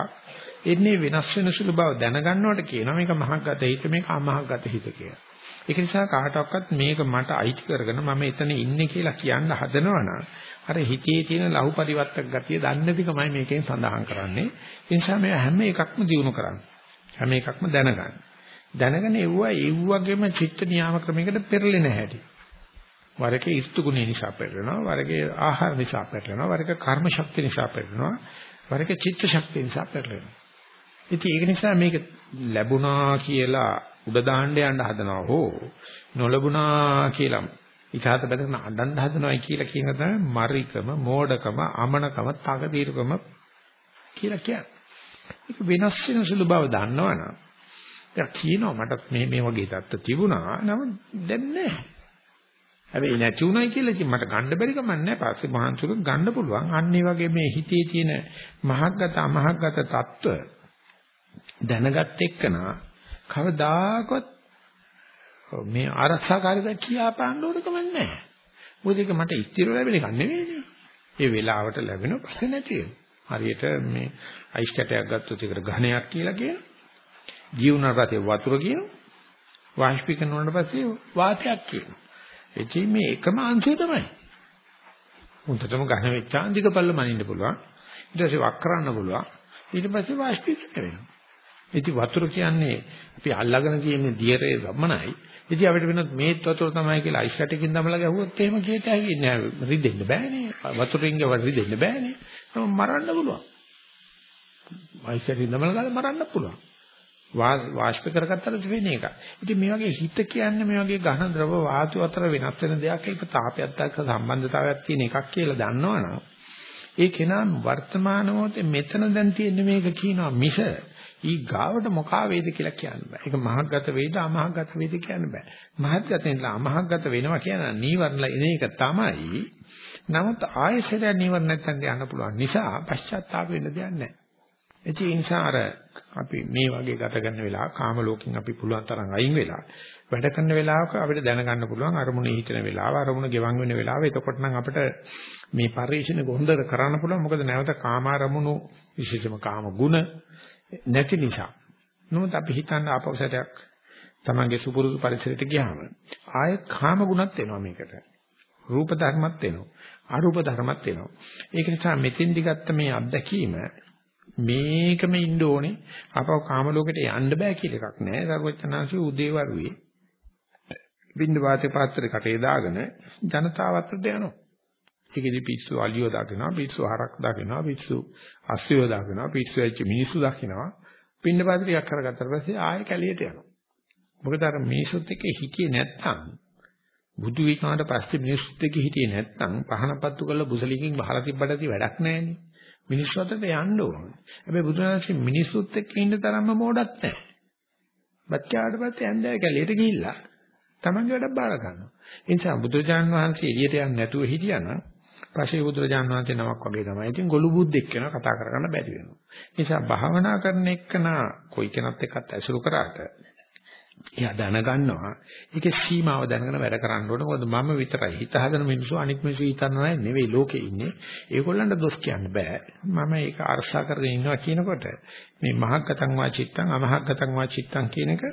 එන්නේ වෙනස් වෙන සුළු බව දැනගන්නවට කියනවා මේක මහග්ගත හිත මේක අමහග්ගත හිත කියලා ඒක නිසා කාටවත් මේක මට අයිති කරගෙන මම එතන ඉන්නේ කියලා කියන්න හදනවනම් අර හිතේ තියෙන ලහු පරිවර්තක ගතිය දන්නේ නැතිකමයි මේකෙන් සඳහන් කරන්නේ. ඒ නිසා මේ හැම එකක්ම දිනු කරන්න. හැම එකක්ම දැනගන්න. දැනගෙන එව්වා ඒ වගේම චිත්ත නියාම ක්‍රමයකට පෙරලෙන හැටි. වරකේ ඍතු ගුණ නිසා පෙරලෙනවා, වරකේ ආහාර නිසා පෙරලෙනවා, වරකේ කර්ම ශක්තිය නිසා පෙරලෙනවා, වරකේ චිත්ත ශක්තිය නිසා පෙරලෙනවා. ඉතින් ඒක නිසා මේක ලැබුණා කියලා උඩ දාන්න යන්න හදනවා හෝ නොලැබුණා කියලා ඉතහාත බඳගෙන අඬන්න හදනවයි කියලා කියන තමයි මරිකම, මෝඩකම, අමනකම, තකදීරුකම කියලා කියන්නේ. ඒක වෙනස් වෙන සුළු බව දන්නවනම් දැන් කියනවා මට මේ මේ වගේ தත්ත්ව තිබුණා නම දැන් නැහැ. හැබැයි නැති උනායි කියලා ඉතින් මට ගන්න බැරි ගමන් නැහැ. පස්සේ මහන්සියක ගන්න පුළුවන්. අන්න ඒ වගේ මේ හිතේ තියෙන මහග්ගත අමහග්ගත తত্ত্ব දැනගත් එක්කනා කවදාකවත් මේ ආරක්ෂාකාරීද කියා පාන්න ඕන කමක් නැහැ. මොකද ඒක මට ඉස්තිර ලැබෙන එකක් නෙවෙයිනේ. ඒ වෙලාවට ලැබෙන පස්සේ නැති හරියට මේ අයිස් කැටයක් ගත්තොත් ඒකට ඝනයක් කියලා කියන. ජීවන රටේ වතුර කියන. වාෂ්පීකරණ වුණාට පස්සේ වාතයක් කියනවා. එචි මේ එකම අංශය තමයි. උන්ටතම ඝන වෙච්චා අන්තික පල්ල මනින්න පුළුවන්. ඊට පස්සේ වක් කරන්න පුළුවන්. ඊට පස්සේ වාෂ්පීකරණය වෙනවා. ඉතින් වතුර කියන්නේ අපි අල්ලගෙන තියෙන දියරේ වමනයි. ඉතින් අපිට වෙනත් මේත් වතුර තමයි කියලා අයිස් කැටකින් දමලා ගැහුවොත් එහෙම කීයට හැකින්නේ නැහැ. රිදෙන්න බෑනේ. වතුරින් ගව රිදෙන්න බෑනේ. මරන්න පුළුවන්. අයිස් කැටකින් දමලා ගාලා මරන්න පුළුවන්. වාෂ්ප කරගත්තට වෙන්නේ ඒක. ඉතින් මේ වගේ හිත කියන්නේ මේ වගේ ඝන ද්‍රව වාතු අතර වෙනස් වෙන දෙයක් ඒක තාපයක් දක්ක සම්බන්ධතාවයක් තියෙන එකක් කියලා දන්නවනම් ඒ කෙනා වර්තමාන මොහොතේ මෙතන දැන් තියෙන මේක කියනවා මිස ඊ ගාවට මොකා වේද කියලා කියන්න බෑ. ඒක මහග්ගත වේද අමහග්ගත වේද කියන්න බෑ. මහත්ගතෙන් අමහග්ගත වෙනවා කියන නීවරණ එන එක තමයි. නමුත් ආයෙසර නීවරණ නැත්තන් යන්න පුළුවන් නිසා පශ්චාත්තාප වෙන්න දෙයක් නැහැ. ඒ නිසා අර අපි මේ වගේ ගත කරන වෙලාව කාම ලෝකෙන් අපි පුළුවන් තරම් අයින් වෙලා වැඩ කරන වෙලාවක අපිට දැනගන්න පුළුවන් අරමුණ හිතන වෙලාව අරමුණ ගෙවන් වෙන වෙලාව එතකොට නම් අපිට මේ පරිශන ගොන්දර කරන්න පුළුවන් මොකද නැවත කාම අරමුණු විශේෂම කාම ගුණ නැති නිසා. නමුත් අපි හිතන්න ආපෞසටයක් තමන්ගේ සුපුරුදු පරිසරයට ගියාම ආයෙ කාම ගුණත් එනවා මේකට. රූප ධර්මත් එනවා. අරූප ධර්මත් එනවා. ඒක නිසා මෙතෙන්දි ගත්ත මේ අත්දැකීම මේකම ඉන්න ඕනේ. අපව කාම ලෝකෙට යන්න බෑ කියලා එකක් නෑ. සර්වචනාංශي උදේවරුේ බින්ද වාතේ පාත්‍රේ කටේ දාගෙන ජනතාව අතරට යනවා. ඒකෙදි පිස්සු අලියෝ දකිනවා, පිස්සු හරක් දකිනවා, පිස්සු අස්සයෝ දකිනවා, පිස්සු ඇච්ච මිනිස්සු දකිනවා. පින්න පාත්‍රියක් කරගත්තාට පස්සේ ආයෙ කැලියට යනවා. මොකද අර මිනිස්සුත් එක්ක හිටියේ නැත්තම් බුදු විඥාණයට පස්සේ මිනිස්සුත් එක්ක හිටියේ නැත්තම් පහනපත්තු කරලා බුසලිකින් බහලා තිබ්බට වැඩක් නැහැනේ. මිනිස්සු අතරට යන්න ඕනේ. හැබැයි බුදුරජාණන්සේ මිනිස්සුත් එක්ක ඉන්න තරම්ම මෝඩක් නැහැ. බච්චාට පස්සේ ඇඳලා කැලියට ගිහිල්ලා තමන්ගේ වැඩක් බාර ගන්නවා. ඒ නිසා බුදුරජාණන් වහන්සේ එළියට යන්නේ නැතුව හිටියනම් පස්සේ බුදුරජාණන් වහන්සේ නමක් වගේ තමයි. ඉතින් ගොළු බුද්දෙක් වෙනවා කතා කරගන්න බැරි වෙනවා. ඒ නිසා භාවනා කරන එක්කන කොයි කෙනත් එක්කත් ඇසුරු කරාට එයා දැනගන්නවා ඒකේ සීමාව දැනගෙන වැඩ කරන්න ඕන. මොකද මම විතරයි හිත හදන මිනිස්සු අනිත් මිනිස්සු හිතන්නේ නෙවෙයි ලෝකේ ඉන්නේ. ඒගොල්ලන්ට දොස් කියන්න බෑ. මම ඒක අරසා කරගෙන ඉන්නවා කියනකොට මේ මහග්ගතං වා චිත්තං අමහග්ගතං වා චිත්තං කියන එක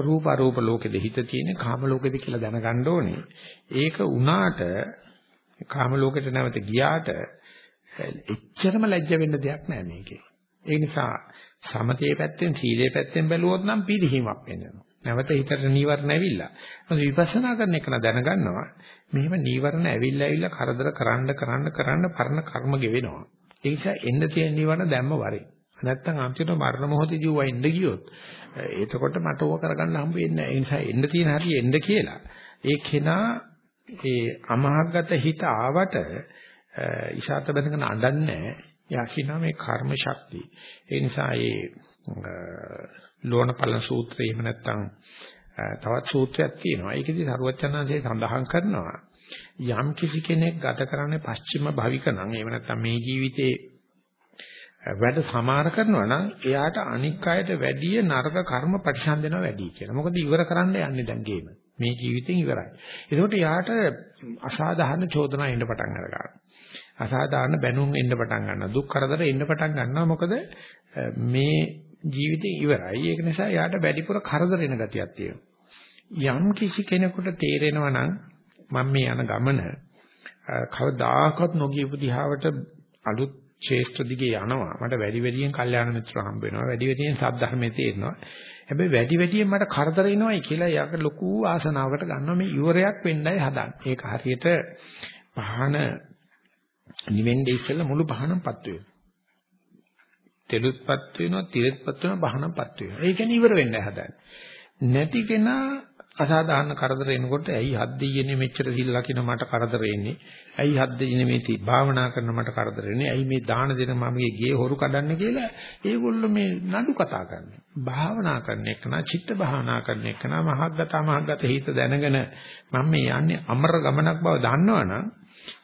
රූප අරූප ලෝකෙද හිත තියෙන කාම ලෝකෙද කියලා දැනගන්න ඕනේ. ඒක උනාට කාම ලෝකෙට නැවත ගියාට එච්චරම ලැජ්ජ වෙන්න දෙයක් නෑ මේකේ. ඒ නිසා සමතේ පැත්තෙන් සීලේ පැත්තෙන් බැලුවොත් නම් පිළිහිමක් වෙනවා. නැවත හිතට නීවරණ ඇවිල්ලා. මොකද විපස්සනා කරන එක දැනගන්නවා මෙහෙම නීවරණ ඇවිල්ලා ඇවිල්ලා කරදර කරන්න කරන්න කරන්න පරණ කර්ම ගෙවෙනවා. ඒ නිසා එන්න තියෙන නීවරණ දැම්ම වරේ. නැත්තම් අන්තිමට මරණ මොහොතදී ඌ එන්න ගියොත් එතකොට මට ඕක කරගන්න හම්බ වෙන්නේ නැහැ. ඒ නිසා එන්න තියෙන හැටි එන්න කියලා. ඒ කෙනා ඒ අමහග්ගත හිත ආවට ඉෂාත බඳගෙන අඬන්නේ යකිනා මේ කර්ම ශක්තිය. ඒ නිසා ඒ ලෝණපලන සූත්‍රය එහෙම නැත්නම් තවත් සූත්‍රයක් තියෙනවා. ඒකෙදි සරුවචනාංශය සඳහන් කරනවා යම් කිසි කෙනෙක් ගත කරන්නේ පස්චිම භවික නම් එහෙම නැත්නම් මේ ජීවිතේ වැඩ සමාර කරනවා නම් එයාට අනික් අයට වැඩිය නරක කර්ම ප්‍රතිසන්දනවා වැඩි කියලා. මොකද ඉවර කරන්න යන්නේ දැන් ගේම. මේ ජීවිතෙන් ඉවරයි. ඒකෝට යාට අසාධාරණ චෝදනා එන්න පටන් අරගන්නවා. අසාධාරණ බැනුම් එන්න පටන් ගන්නවා. දුක් කරදර එන්න පටන් ගන්නවා. මොකද මේ ජීවිතේ ඉවරයි. ඒක නිසා යාට වැඩිපුර කරදර එන ගතියක් තියෙනවා. යම් කිසි කෙනෙකුට තේරෙනවා නම් මම මේ යන ගමන කවදාකවත් නොගියපු දිහාවට අලුත් ශේෂ්ත්‍ර දිගේ යනවා. මට වැඩි වැඩියෙන් කල්යාණ මිත්‍ර හම්බ වෙනවා. වැඩි වැඩියෙන් සද්ධර්මයේ තේරෙනවා. හැබැයි වැඩි වැඩියෙන් මට කරදර එනවායි කියලා යාක ලොකු ආසනාවකට ගන්නවා මේ ඉවරයක් වෙන්නයි හදන්නේ. ඒක හරියට පහන නිවෙන්නේ ඉස්සෙල්ලා මුළු පහනම්පත් වෙනවා. තෙලුත්පත් වෙනවා, තිරෙත්පත් වෙනවා, පහනම්පත් වෙනවා. ඒ කියන්නේ ඉවර වෙන්නයි හදන්නේ. නැති කෙනා අසාධාරණ කරදර එනකොට ඇයි හත් දෙයියනේ මෙච්චර සිල් ලකින මට කරදර එන්නේ ඇයි හත් දෙයියනේ මේ තී භාවනා කරන මට කරදර එන්නේ ඇයි මේ දාන දෙන මමගේ ගේ හොරු කඩන්නේ කියලා ඒගොල්ලෝ මේ නඩු කතා කරන්නේ භාවනා කරන එක නා චිත්ත භාවනා කරන එක නා මහග්ගත මහග්ගත හිත දැනගෙන මම මේ යන්නේ අමර ගමනක් බව දන්නවනම්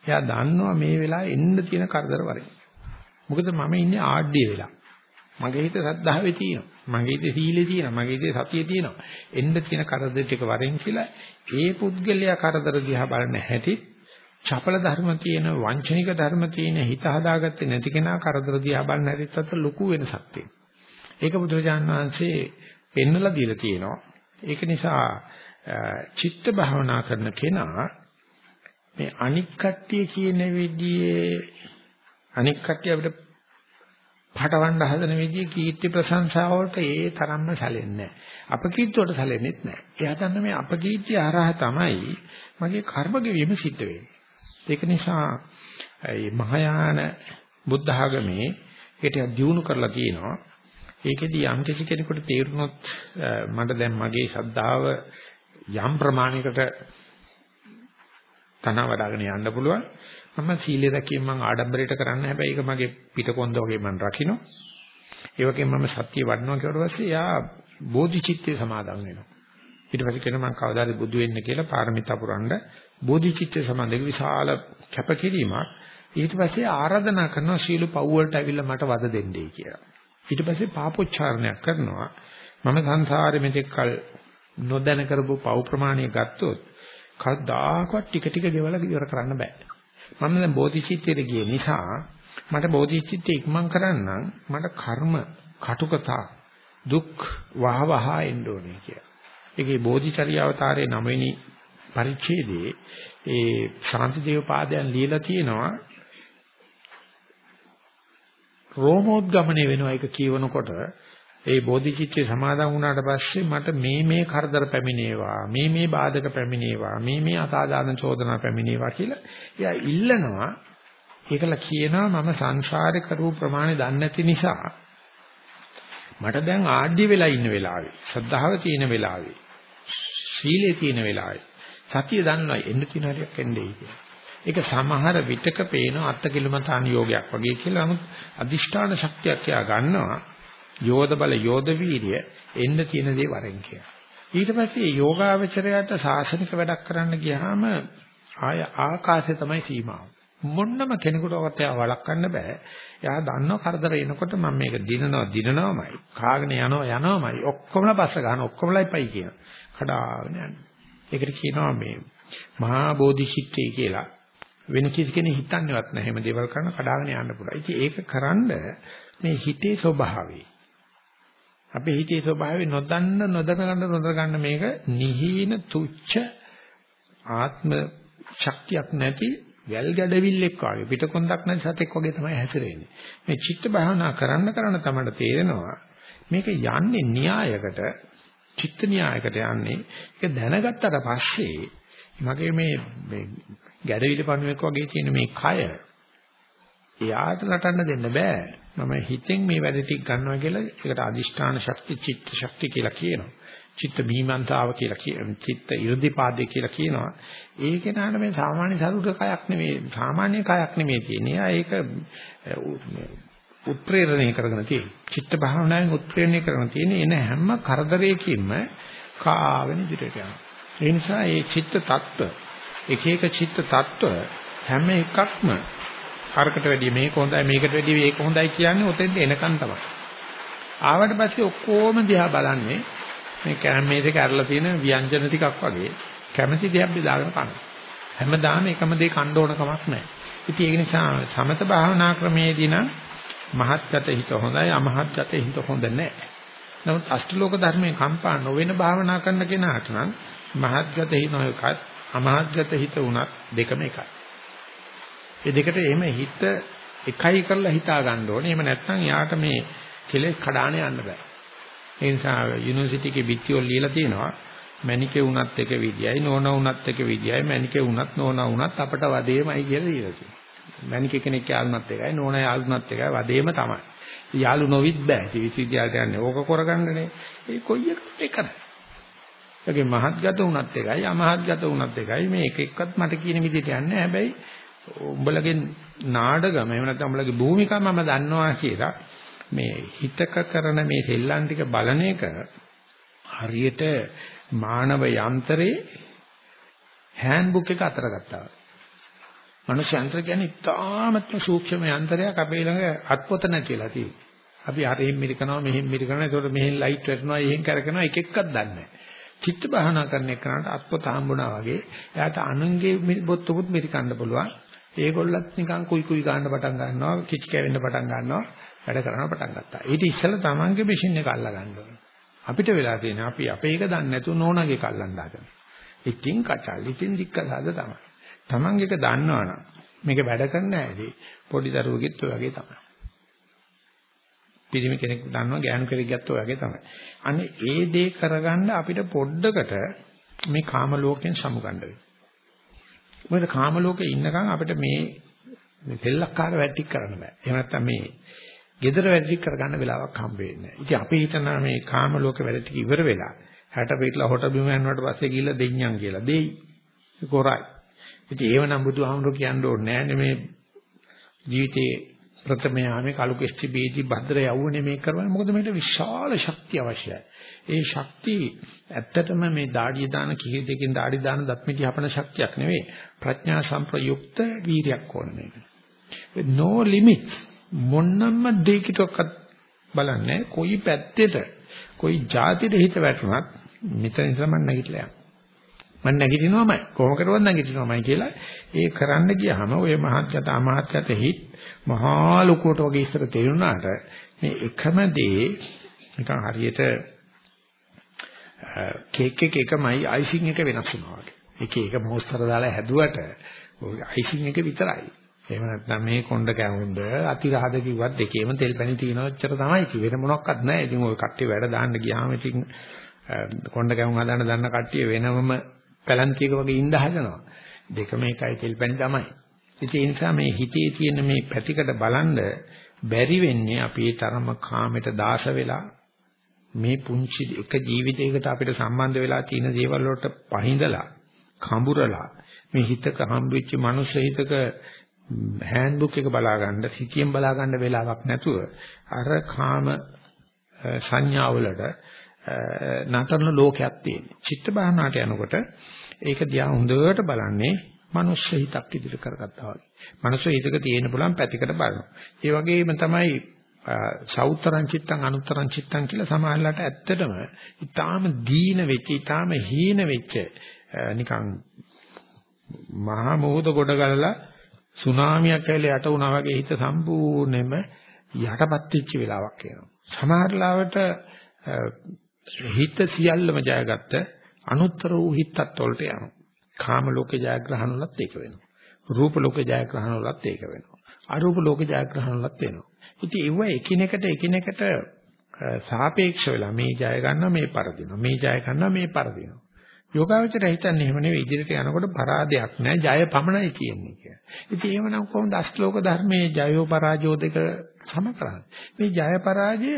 එයා දන්නවා මේ වෙලාවේ එන්න තියෙන කරදර වරේ මොකද මම ඉන්නේ ආඩ්‍ය වෙලා මගේ හිත සද්ධාවේ තියෙනවා. මගේ හිතේ සීලේ තියෙනවා. මගේ හිතේ සතියේ තියෙනවා. එන්න තියෙන කරදර ටික වරෙන් කියලා ඒ පුද්ගලයා කරදර දිහා බලන හැටි චපල ධර්ම තියෙන වංචනික ධර්ම තියෙන හිත හදාගත්තේ නැති කෙනා කරදර දිහා බලන හැටිත් අතර ලොකු වෙනසක් තියෙනවා. ඒක බුදුරජාන් වහන්සේ පෙන්නලා දීලා තියෙනවා. ඒක නිසා චිත්ත භාවනා කරන කෙනා මේ අනික් කට්ටිය කියන විදිහේ අනික් කට්ටිය අපිට පටවන්න හදන විදිහේ කීර්ති ප්‍රශංසාව වලට ඒ තරම්ම සැලෙන්නේ නැහැ. අපකීර්තියට සැලෙන්නේත් නැහැ. එයා දන්න මේ අපකීර්තිය හරහා තමයි මගේ කර්ම ගෙවීම සිද්ධ වෙන්නේ. ඒක නිසා මේ මහායාන බුද්ධ ආගමේ ඒකට දියුණු කරලා තියෙනවා. ඒකෙදී යම් කිසි කෙනෙකුට තේරුනොත් මට දැන් මගේ ශ්‍රද්ධාව යම් ප්‍රමාණයකට තන වඩාගෙන යන්න පුළුවන්. මම සීලය රැකීම මම ආඩම්බරයට කරන්න හැබැයි ඒක මගේ පිටකොන්ද වගේ මම රකින්න. ඒ වගේම මම සත්‍ය වඩනවා කියවට පස්සේ යා බෝධිචිත්තේ සමාදන් වෙනවා. ඊට පස්සේ කියනවා මම කවදාද බුදු වෙන්න කියලා පාරමිතා පුරන්න බෝධිචිත්තේ සමාදන් විශාල කැපකිරීමක්. ඊට පස්සේ ආරාධනා කරනවා සීල පව් වලට ඇවිල්ලා මට වද දෙන්නයි කියලා. ඊට පස්සේ පාපොච්චාරණයක් කරනවා. මම සංසාරෙ මෙතෙක් කල නොදැන කරපු පව් ප්‍රමාණය ගත්තොත් කවදාකවත් ටික ටික ගෙවලා ඉවර කරන්න බෑ. මම දැන් බෝධිචිත්තයට ගිය නිසා මට බෝධිචිත්තය ඉක්මන් කරන්න මට කර්ම කටුකතා දුක් වහවහ එන්න ඕනේ කියලා. ඒකේ බෝධිචර්ය අවතාරයේ 9 වෙනි පරිච්ඡේදයේ ඒ ශාන්තිදේව පාදයන් ලියලා තියෙනවා රෝමෝද්ගමණය වෙනවා ඒක කියවනකොට ඒ බෝධිචිත්තේ සමාදන් වුණාට පස්සේ මට මේ මේ කරදර පැමිණේවා මේ මේ බාධක පැමිණේවා මේ මේ අසාධාරණ චෝදනා පැමිණේවා කියලා එයා ඉල්ලනවා. ඒකල කියනවා මම සංසාරේ කරු ප්‍රමාණය දන්නේ නැති නිසා මට දැන් ආඩ්‍ය වෙලා ඉන්න වෙලාවේ ශ්‍රද්ධාව තියෙන වෙලාවේ සීලේ තියෙන වෙලාවේ සතිය දන්නවා එන්න තියෙන හරියක් එන්නේ කියලා. ඒක සමහර විටක පේන අත්කිලමතාන යෝගයක් වගේ කියලා. නමුත් අදිෂ්ඨාන ශක්තියක් යා ගන්නවා. යෝධ බල යෝධ වීර්ය එන්න තියෙන දේ වරෙන් කියලා. ඊට පස්සේ යෝගාවචරයට සාසනික වැඩක් කරන්න ගියාම ආය ආකාශය තමයි සීමාව. මොන්නම කෙනෙකුටවත් එයා වළක්වන්න බෑ. එයා දන්නව කරදර එනකොට මම මේක දිනනවා දිනනවාමයි. කාගෙන යනවා යනවාමයි. ඔක්කොමලා පස්ස ගන්න ඔක්කොමලා ඉපයි කියන. කඩාගෙන යන්නේ. ඒකට කියනවා මේ මහා බෝධිචිත්තේ කියලා. වෙන කිසි කෙනෙක් හිතන්නේවත් නැහැ. හැම දේවල් කරන කඩාගෙන යන්න පුළුවන්. ඉතින් ඒක කරන්න මේ හිතේ ස්වභාවය අපේ හිතේ ස්වභාවය නොදන්න නොදකගන්න නොදකගන්න මේක නිහීන තුච්ච ආත්ම ශක්තියක් නැති වැල් ගැඩවිල්ලෙක් වගේ පිටකොන්දක් නැති සතෙක් වගේ තමයි හැසිරෙන්නේ. මේ චිත්ත භාවනා කරන්න කරන්න තමයි තේරෙනවා මේක යන්නේ න්‍යායකට චිත්ත න්‍යායකට යන්නේ. ඒක දැනගත්තට පස්සේ මගේ මේ මේ ගැඩවිලි පණුවෙක් වගේ තියෙන මේ කය එයාට නටන්න දෙන්න බෑ. මම හිතෙන් මේ වැඩ ටික ගන්නවා කියලා ඒකට අදිෂ්ඨාන ශක්ති, චිත්ත ශක්ති කියලා කියනවා. චිත්ත බීමන්තාව කියලා කියන චිත්ත 이르දිපාදේ කියලා කියනවා. ඒක නාන මේ සාමාන්‍ය සරුක කයක් නෙමෙයි, සාමාන්‍ය කයක් නෙමෙයි තියෙන්නේ. ඒක උත්ප්‍රේරණය කරගෙන තියෙන්නේ. චිත්ත භාවනාවෙන් උත්ප්‍රේරණය කරගෙන තියෙන්නේ එන හැම කරදරයකින්ම කාගෙන ඉදිරියට යනවා. ඒ නිසා මේ චිත්ත tattwa එක එක චිත්ත tattwa හැම එකක්ම අරකට වැඩිය මේක හොඳයි මේකට වැඩිය මේක හොඳයි කියන්නේ ඔතෙන්ද එනකන් තමයි. ආවට පස්සේ ඔක්කොම දිහා බලන්නේ මේ කැමමේසේ කරලා තියෙන ව්‍යංජන ටිකක් වගේ කැමැති දෙයක් බෙදාගෙන කනවා. හැමදාම එකම දේ කන්න ඕන කමක් නැහැ. ඉතින් ඒක නිසා සමත භාවනා ක්‍රමයේදී නම් මහත්ගත හිත හොඳයි අමහත්ගත හිත හොඳ නැහැ. නමුත් අෂ්ටලෝක ධර්මයේ කම්පා නොවන භාවනා කරන කෙනාට නම් මහත්ගත හිත නොයකත් අමහත්ගත හිත උනත් දෙකම එකයි. ඒ දෙකට එහෙම හිත එකයි කරලා හිතා ගන්න ඕනේ. එහෙම නැත්නම් යාට මේ කෙලෙස් කඩාන යන්න බෑ. ඒ නිසා යුනිවර්සිටි එකේ බිත්තිවල ලියලා තියෙනවා මැනිකේ වුණත් එක විදියයි නෝන වුණත් එක විදියයි මැනිකේ වුණත් නෝන වුණත් අපට වදේමයි කියලා ලියලා තියෙනවා. මැනිකේ කෙනෙක් යාළුනත් එකයි නෝන යාළුනත් එකයි වදේම තමයි. යාළු නොවිත් බෑ. විශ්වවිද්‍යාලයට යන්නේ ඕක කරගන්නනේ. ඒ කොයි එකත් එකයි. ඒකේ මහත්ගත වුණත් එකයි අමහත්ගත වුණත් එකයි මේ එක එක්කත් මට කියන විදිහට යන්නේ හැබැයි උඹලගේ නාඩගම එහෙම නැත්නම් උඹලගේ භූමිකාව මම දන්නවා කියලා මේ හිතක කරන මේ සෙල්ලම් ටික බලන එක හරියට මානව යන්ත්‍රයේ හෑන්ඩ්බුක් එක අතර ගත්තා. මනුෂ්‍ය යන්ත්‍ර කියන්නේ ඉතාමත්ම සූක්ෂම යන්ත්‍රයක් අපේ ළඟ අත්පොත නැතිලා තියෙනවා. අපි හරියෙන් මිරිකනවා මෙහෙන් මිරිකනවා ඒකට මෙහෙන් ලයිට් වැටෙනවා එහෙන් කරකිනවා එක එකක් දන්නේ නැහැ. චිත්ත භාවනා කරන එකනට අත්පොත හම්බුණා වගේ එයාට අනුන්ගේ බොත්තකුත් මිරිකන්න පුළුවන්. ඒගොල්ලත් නිකන් කුයි කුයි ගන්න පටන් ගන්නවා කිච් කැවෙන්න පටන් ගන්නවා වැඩ කරන්න පටන් ගත්තා. ඊට ඉස්සෙල්ලා තමන්ගේ මැෂින් එක අල්ලා ගන්න ඕනේ. අපිට වෙලා තියෙන අපි අපේ එක දන්නේ නැතුව නෝනාගේ කල්ලන්න හදන. ඉතින් කචල් ඉතින් දික්කසාද තමයි. තමන්ගේ එක දන්නවනම් මේක වැඩ කරන්න ඇදී පොඩි දරුවෙකුත් ඔය වගේ තමයි. පිරිමි කෙනෙක් දන්නවා ගෑනු කෙනෙක් ගත්ත ඔය වගේ තමයි. අනේ ඒ දේ කරගන්න අපිට පොඩ්ඩකට මේ කාම ලෝකයෙන් සමුගන්න වෙනවා. මොකද කාම ලෝකේ ඉන්නකම් අපිට මේ මේ දෙල්ලක්කාර වැඩි කරන්න බෑ. එහෙම නැත්නම් මේ gedara වැඩි කරගන්න වෙලාවක් හම්බ වෙන්නේ නැහැ. ඉතින් අපි හිතනවා මේ කාම ලෝක වැඩ ටික ඉවර වෙලා හැට පිටලා හොට බිම යනවට පස්සේ ගිහිල්ලා දෙඤ්ඤම් කියලා දෙයි. කොරයි. ඉතින් ඒව නම් බුදුහාමුදුරු කියන්න ඕනේ නැහැ මේ ජීවිතේ ප්‍රථම යාමේ කලු කෙස්ටි බීජි භද්‍ර යවුනේ මේක කරවන්නේ මොකද මේකට විශාල ශක්තිය අවශ්‍යයි. ඒ ශක්තිය ඇත්තටම මේ දාඩිය දාන කිහි දෙකෙන් දාඩි දාන දත්මිටි හපන ශක්තියක් නෙවෙයි. ප්‍රඥා සංප්‍රයුක්ත වීරියක් ඕන මේක. no limits මොන්නම්ම දෙයකටවත් බලන්නේ කොයි පැත්තේට කොයි જાතිද හිත වැටුණත් මෙතන ඉඳලා මම නැගිටලා යනවා. මම නැගිටිනවමයි කොහොම කරුවත් නැගිටිනවමයි කියලා ඒ කරන්න ගියාම ඔය මහත්ගත අමහත්ගත හිත් මහා ලොකුවට වගේ ඉස්සර තේරුණාට මේ එකම දේ නිකන් හරියට කේක් එක එකමයි අයිසිං එක වෙනස් වෙනවා වගේ. එක එක මොස්තර දාලා හැදුවට ඔය අයිසිං එක විතරයි. එහෙම නැත්නම් මේ කොණ්ඩ කැවුම්ද අතිරහද කිව්වත් දෙකේම තෙල් පැණි තියෙනවා එච්චර තමයි කිව්වේ. වෙන මොනක්වත් නැහැ. ඉතින් ඔය කට්ටිය වැඩ දාන්න ගියාම ඉතින් කොණ්ඩ කැවුම් හදන්න දන්න කට්ටිය වෙනමම පැලන්තියක වගේ ඉඳ හදනවා. දෙකම එකයි තෙල් පැණි තමයි. ඉතින් ඒ නිසා මේ හිතේ තියෙන මේ පැතිකඩ බලන්න බැරි වෙන්නේ අපි ඒ තරම කාමයට දාස වෙලා මේ පුංචි එක ජීවිතයකට අපිට සම්බන්ධ වෙලා තියෙන දේවල් වලට පහඳලා කඹුරලා මේ හිතක හම්බෙච්ච මනුස්ස හිතක හෑන්ඩ්බුක් එක බලා ගන්න සිටියෙන් බලා ගන්න වෙලාවක් නැතුව අර කාම සංඥාවලට නතරන ලෝකයක් තියෙනවා. චිත්ත භාවනාවට යනකොට ඒක දිහා හොඳට බලන්නේ මනුස්ස හිතක් ඉදිරි කරගත්තා වගේ. මනුස්ස හිතක තියෙන පුළුවන් පැතිකඩ බලනවා. ඒ වගේම තමයි සෞතරං චිත්තං අනුතරං චිත්තං කියලා සමාහලට ඇත්තටම ඊටාම දීන වෙච්ච ඊටාම හීන වෙච්ච නිකන් මහා මොහොත ගොඩ ගලලා සුනාමියක් ඇවිල්ලා යට වුණා වගේ හිත සම්පූර්ණයෙන්ම යටපත් වෙච්ච වෙලාවක් එනවා. සමහර ලාවට හිත සියල්ලම ජයගත්ත අනුත්තර වූ හිතත් වලට යනවා. කාම ලෝකේ ජයග්‍රහණ වලත් ඒක වෙනවා. රූප ලෝකේ ජයග්‍රහණ වලත් ඒක වෙනවා. අරූප ලෝකේ ජයග්‍රහණ වලත් වෙනවා. ඉතින් ඒව එකිනෙකට එකිනෙකට සාපේක්ෂ වෙලා මේ ජය ගන්නවා මේ පරදිනවා මේ ජය ගන්නවා මේ පරදිනවා යෝගාවචරය හිතන්නේ එහෙම නෙවෙයි ඉදිරියට යනකොට පරාදයක් නැහැ ජය පමණයි කියන්නේ කියලා. ඉතින් එහෙමනම් කොහොමද අශ්ලෝක ධර්මයේ ජයෝ පරාජයෝ දෙක සම කරන්නේ? මේ ජය පරාජය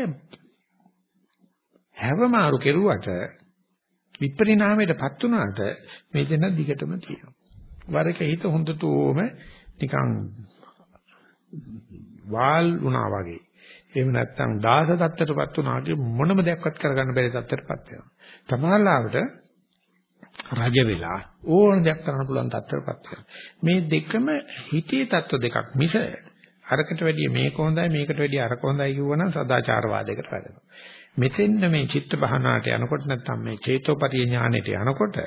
හැවමාරු කෙරුවට විපරිණාමයටපත් වුණාට මේ දෙන දිගටම තියෙනවා. වර එක හිත හොඳට ඕම නිකන් වාල් වුණා වගේ. එහෙම නැත්නම් දාස தත්තරපත් වුණාගේ මොනම දෙයක්වත් කරගන්න බැරි தත්තරපත් වෙනවා. සමහරවිට රජ වෙලා ඕන දෙයක් කරන්න පුළුවන් තත්ත්වයකට පත් මේ දෙකම හිතේ තත්ත්ව දෙකක් මිස අරකට වැඩිය මේක හොඳයි මේකට වැඩිය අරක හොඳයි කියවනම් සදාචාරවාදයකට වැටෙනවා. මෙතෙන්න මේ චිත්ත භානාවට යනකොට නැත්නම් මේ චේතෝපරිය ඥානෙට යනකොට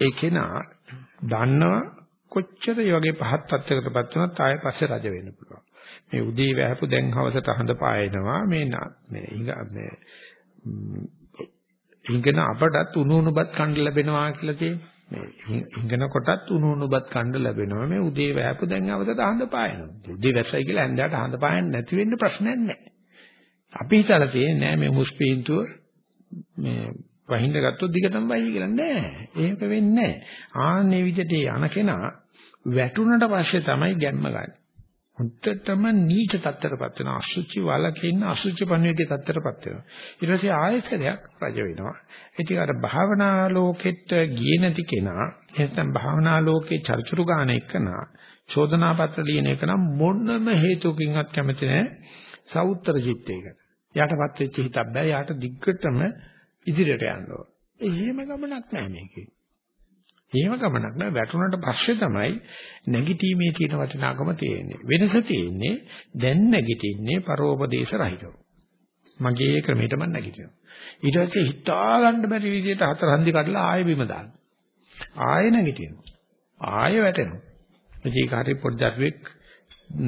ඒකේන දන්නවා කොච්චර යෝගේ පහත් තත්ත්වයකටපත් වුණත් ආයෙ පස්සේ රජ වෙන්න පුළුවන්. මේ උදේ වැහපු දැන් හවසට හඳ පායනවා මේ මේ මේ ඉංගන අපටත් උණු උණුබත් කන්න ලැබෙනවා කියලා තියෙන්නේ. මේ ඉංගන කොටත් උණු උණුබත් කන්න ලැබෙනවා. මේ උදේ වැහපු දැන් අවසත හඳ පායනවා. උදේ වැස්සයි කියලා ඇඳට හඳ පායන්නේ නැති වෙන්න ප්‍රශ්නයක් නැහැ. අපි හිතලා තියෙන්නේ නෑ මේ මුස්පීන්තුව මේ වහින්න ගත්තොත් දිගටම වහයි කියලා නෑ. ඒක වෙන්නේ නෑ. ආන්නේ විදිහට යන කෙනා වැටුණට පස්සේ තමයි ගැම්ම ගන්නේ. හොන්දටම නීච තත්ත්වයටපත් වෙනවා. අසුචි වලක ඉන්න අසුචි පණුවේගේ තත්ත්වයටපත් වෙනවා. ඊට පස්සේ ආයතනයක් රජ වෙනවා. ඉතින් අර භාවනා ලෝකෙට ගියේ නැති කෙනා නැත්නම් භාවනා ලෝකේ චර්චුරු ගාන එකනා චෝදනා පත්‍ර ලියන එක නම් මොනම හේතුකින්වත් කැමති නැහැ සවුත්තර චිත්තයකට. යටපත් වෙච්ච හිතක් බෑ. යාට දිග්ගටම ඉදිරියට යන්න ඕන. එහෙම ගමනක් නැහැ මේකේ. එහෙම ගමනක් නෑ වැටුණට පස්සේ තමයි නැගිටීමේ තියෙන වටිනාකම තියෙන්නේ. වෙනස තියෙන්නේ දැන් නැගිටින්නේ පරෝපදේශ රහිතව. මගේ ක්‍රමයට මම නැගිටිනවා. ඊට පස්සේ හිතා ගන්න බැරි විදිහට හතර හන්දි කඩලා ආයෙ බිම දාන්න. ආයෙ නැගිටිනවා. ආයෙ වැටෙනවා. මේක හරි පොඩ්ඩක්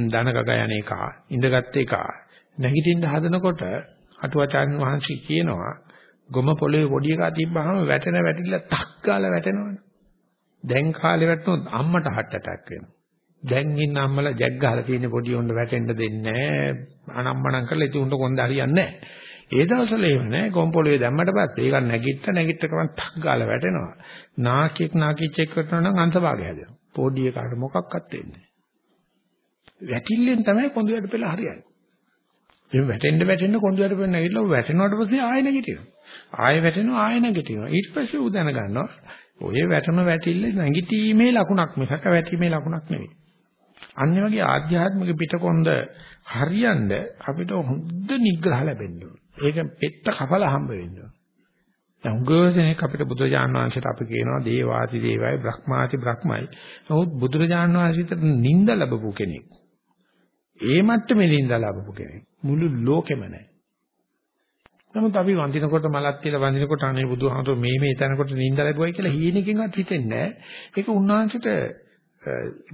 දනගග යන එක ඉඳගත් එක නැගිටින්න හදනකොට අටුවාචාර්ය වහන්සේ කියනවා ගොම පොළවේ පොඩි එකක් තිබ්බහම වැටෙන වැටිලා 탁 ගාලා වැටෙනවනේ. දැන් කාලේ වැටුනොත් අම්මට heart attack වෙනවා. දැන් ඉන්න අම්මලා ජැක් ගහලා තියෙන පොඩි උණ්ඩ වැටෙන්න දෙන්නේ නැහැ. අනම්මනම් කරලා ඉතින් උණ්ඩ කොන්ද හරියන්නේ නැහැ. ඒ දවස්වල එහෙම නැහැ. කොම්පොළුවේ දැම්මට පස්සේ ඒක නැගිට නැගිට ගමන් 탁 ගාලා වැටෙනවා. නාකියෙක් නාකිච්චෙක් කරනවා නම් අංශභාගය හැදෙනවා. පොඩි එකාට මොකක්වත් වෙන්නේ නැහැ. වැටිල්ලෙන් තමයි කොඳුයට පෙළ හරියන්නේ. එහෙම වැටෙන්න වැටෙන්න කොඳුයට පෙළ නැගිටලා වැටෙනවට පස්සේ ආයෙ නැගිටිනවා. ආයෙ වැටෙනවා ආයෙ නැගිටිනවා. ඊට පස්සේ උ දැන ගන්නවා ඔය වැටෙන වැටිල්ල නැගිටීමේ ලකුණක් මිසක වැටීමේ ලකුණක් නෙවෙයි. අන්න වගේ ආධ්‍යාත්මික පිටකොන්ද හරියන්න අපිට හොඳ නිග්‍රහ ලැබෙන්න ඕන. ඒක පෙත්ත කපලා හම්බ වෙන්න ඕන. දැන් උගෝසනේ අපිට බුදුරජාන් වහන්සේට අපි කියනවා දේවාති දේවයි බ්‍රහ්මාති බ්‍රහ්මයි. නමුත් බුදුරජාන් වහන්සේට නිින්ද ලැබපු කෙනෙක්. ඒ මට්ටමේ නිින්ද ලැබපු කෙනෙක්. මුළු ලෝකෙම නැහැ. නමුත් අපි වඳිනකොට මලක් තියලා වඳිනකොට අනේ බුදුහාමතුරු මේ මේ තැනකොට නිින්ද ලැබුවයි කියලා හීනකින්වත් හිතෙන්නේ නැහැ. ඒක උන්වහන්සේට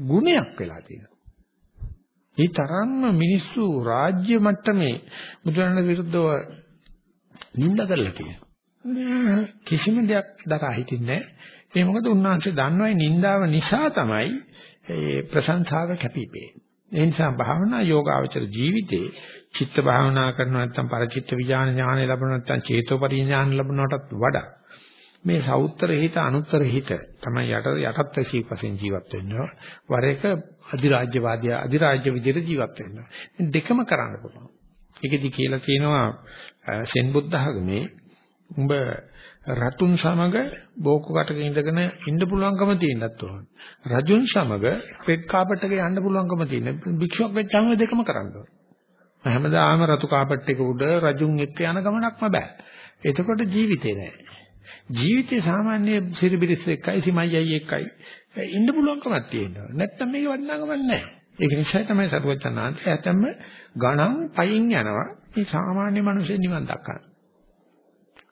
ගුණයක් වෙලා තියෙනවා. මේ තරම්ම මිනිස්සු රාජ්‍ය මට්ටමේ බුදුරණන් විරුද්ධව නිින්ද කරලා තියෙනවා. කිසිම දෙයක් දරා හිටින්නේ නැහැ. ඒ මොකද උන්වහන්සේ දන්නවයි නින්දාව නිසා තමයි ඒ ප්‍රශංසාව කැපිපේ. ඒ නිසා භාවනා යෝගාවචර ජීවිතේ චිත්ත භාවනා කරනවා නැත්නම් පරචිත්ත විඥාන ඥානය ලැබුණා නැත්නම් චේතෝපරි ඥාන ලැබුණාටත් වඩා මේ සවුත්තර හිත අනුත්තර හිත තමයි යට යටත් ඇසීපසෙන් ජීවත් වෙනවා වර එක අධිරාජ්‍යවාදී අධිරාජ්‍ය විදිහට ජීවත් වෙනවා මේ දෙකම කරන්න පුළුවන් ඒකෙදි කියලා තියෙනවා සෙන් බුද්ධ ආගමේ උඹ රතුන් සමග බෝකු කටක ඉඳගෙන ඉන්න පුළුවන්කම තියෙනත් ඕන. රජුන් සමග පෙට් කාපට් එකේ යන්න පුළුවන්කම තියෙන. භික්ෂුවක් වෙච්චාම දෙකම කරන්න ඕන. හැමදාම රතු කාපට් එක උඩ රජුන් එක්ක යන ගමනක්ම බෑ. එතකොට ජීවිතේ නෑ. ජීවිතේ සාමාන්‍ය සිරිබිරිස් එක්කයි සිමයියි එක්කයි ඉන්න පුළුවන්කමක් තියෙනවා. නැත්තම් මේක වටිනාකමක් නෑ. ඒක නිසා තමයි සරුවචනාන්ත ඇතැම්ම ගණන් පයින් යනවා. මේ සාමාන්‍ය මිනිස්සු නිවන් දක්කන.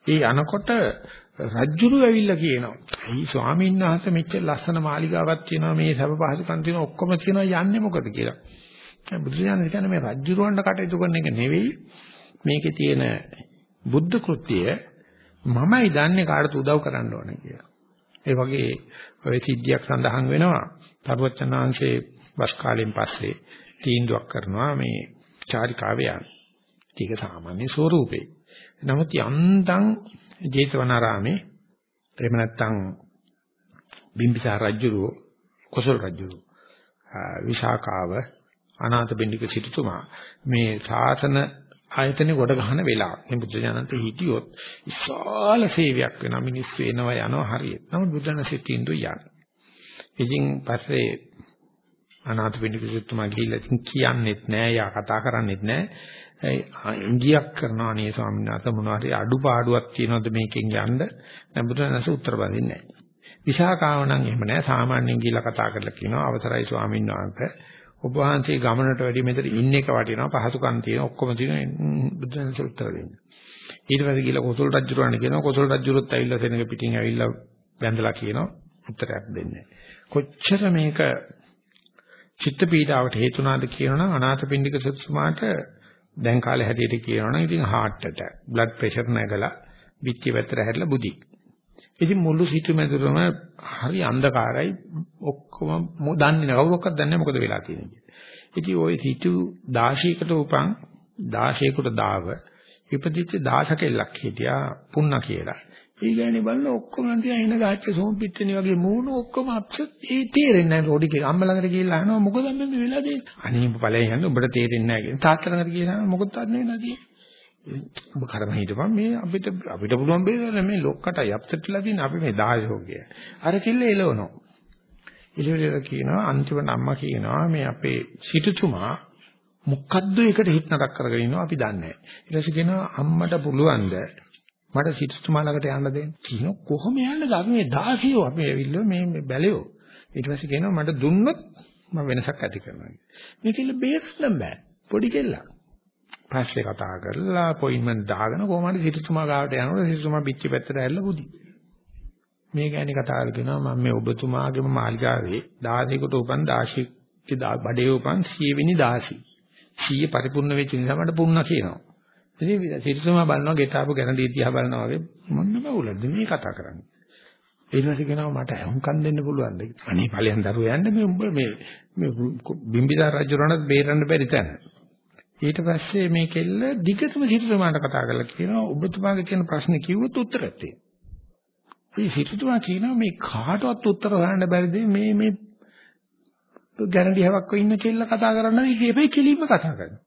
ඒ යනකොට රජ්ජුරු ඇවිල්ලා කියනවා. "අයි ස්වාමීන් වහන්සේ මෙච්චර ලස්සන මාලිගාවක් තියෙනවා මේ සබ පහසුකම් තියෙනවා ඔක්කොම තියෙනවා යන්නේ මොකද කියලා." බුදුසසුන කියන්නේ මේ රජ්ජුරවන්න කටයුතු කරන එක නෙවෙයි මේකේ තියෙන බුද්ධ කෘත්‍යය මමයි දන්නේ කාටද උදව් කරන්න ඕන කියලා. ඒ වගේ ඔය සිද්ධියක් සඳහන් වෙනවා. තරුවචනාංශේ වස් කාලෙන් පස්සේ තීන්දුවක් කරනවා මේ චාරිකාවේ යන්න. ඒක සාමාන්‍ය ස්වරූපේ. නමුත් යන්තම් ජේතවනාරාමේ එහෙම නැත්නම් බිම්බිසාර රජුරෝ කොසල් රජුරෝ විශාකාව අනාථ බින්දික සිටුතුමා මේ ශාසන ආයතනේ කොට ගන්න වෙලාව. මේ බුද්ධ ඥානන්ත හිටියොත් විශාල සේවයක් වෙනවා මිනිස්සු එනවා යනවා හරියට. නමුත් බුද්ධ ඥාන සිටින්දු යන්නේ. ඉතින් පස්සේ අනාථ බින්දික සිටුතුමා ගිහිල්ලා ඉතින් කියන්නෙත් නෑ යා කතා කරන්නෙත් නෑ. ඉංගියක් කරනවා නේ ස්වාමීන් වහන්සේ මොනවා හරි අඩුපාඩුවක් තියෙනවද මේකෙන් යන්න? දැන් බුදුරජාණන්සේ උත්තර බඳින්නේ නැහැ. විශාකාව නම් එහෙම නැහැ. සාමාන්‍යයෙන් ගිහිල්ලා කතා කරලා කියනවා අවසරයි ස්වාමීන් වහන්සේ ඔබ වහන්සේ ගමනට වැඩි මෙතන ඉන්න එක වටිනවා පහසුකම් තියෙන ඔක්කොම තියෙන බුදුරජාණන්සේ උත්තර දෙන්න. ඊට පස්සේ ගිහිල්ලා කොසල් රජුරවන්න කියනවා කොසල් රජුරුත් ඇවිල්ලා සෙනඟ පිටින් ඇවිල්ලා වැඳලා කියනවා උත්තරයක් දෙන්නේ. කොච්චර මේක චිත්ත පීඩාවට හේතුනාද කියනවනම් අනාථපිණ්ඩික සතුමාට දැන් කාලේ හැටියට කියනවනම් ඉතින් heart attack, blood pressure නැගලා පිටිය පැත්තට හැරිලා බුදි. ඉතින් මුළු සිටුමැදුරම හරි අන්ධකාරයි ඔක්කොම දන්නේ නැහැ කවුරක්වත් දන්නේ නැහැ මොකද වෙලා තියෙන්නේ කියලා. ඉතින් ওই සිටු 16කට උපන් 16කට දාව ඉපදිච්ච 16 කෙල්ලක් හිටියා පුන්න කියලා. ඒ කියන්නේ බලන්න ඔක්කොම තියා එන ගාච්ච සෝම් පිට්ටනි වගේ මූණු ඔක්කොම අප්සෙට් ඒ තේරෙන්නේ නැහැ රෝඩි කියලා. අම්ම ළඟට ගිහිල්ලා අහනවා මොකද මේ වෙලා දෙන්නේ? අනේ උඹ ඵලයන් යන්නේ උඹට තේරෙන්නේ නැහැ කියලා. තාත්තා ළඟට ගිහිල්ලා මොකද තාන්නේ වෙලා තියෙන්නේ? ඔබ කරම හිටපන් මේ අපිට අපිට පුළුවන් බේරලා මේ ලොක්කටයි අප්සෙට්ලා තියෙන අපි මේ දායෝගය. අර කිල්ල එලවනවා. ඉලෙවිල කියනවා අන්තිමට අම්මා කියනවා මේ අපේ සිටුතුමා මොකද්ද එකට හිට නරක කරගෙන ඉන්නවා අපි දන්නේ නැහැ. ඊට පස්සේ කියනවා අම්මට පුළුවන්ද මට සිටුතුමා ළඟට යන්න දෙන්න. කියන කොහොම යන්නද අපි මේ 16 අපි ඇවිල්ලා මේ බැලියෝ. ඊට පස්සේ කියනවා මට දුන්නොත් මම වෙනසක් ඇති කරනවා. මේකෙල්ල බේරන්න බෑ. පොඩි කෙල්ලක්. පස්සේ කතා කරලා අපොයින්ට්මන්ට් දාගෙන කොහොම හරි සිටුතුමා ගාවට යනකොට සිටුතුමා පිච්චි පැත්තට ඇවිල්ලා බුදි. මේ ගැන කතා කරලා කියනවා මම මේ ඔබතුමාගේම මාලිගාවේ 16කට උපන් 16 බඩේ උපන් 100 වෙනි 16. 100 පරිපූර්ණ වෙච්ච නිසා මට පුන්න කියනවා. ඉතින් සිරිසමා බලනවා ගෙටාපු ගැනදී දිහා බලනවා වගේ මොන්න බවුලද මේ කතා කරන්නේ. ඊට පස්සේ කියනවා මට හුම්කම් දෙන්න පුළුවන්ද? අනේ ඵලයන් දරුවෝ යන්නේ මේ උඹ මේ මේ බිම්බිසාර රජුරණත් බේරන්න බැරි තැන. ඊට පස්සේ මේ කෙල්ල දිගටම සිරිසමාට කතා කරලා කියනවා ඔබතුමාගේ කියන ප්‍රශ්නේ කිව්වොත් උත්තරයක් තියෙනවා. මේ සිරිසමා කියනවා මේ කාටවත් උත්තර හොයන්න බැරිද මේ මේ ගැරන්ටි හවක් ඉන්න කෙල්ල කතා කරන්න ඉතින් කෙලින්ම කතා කරනවා.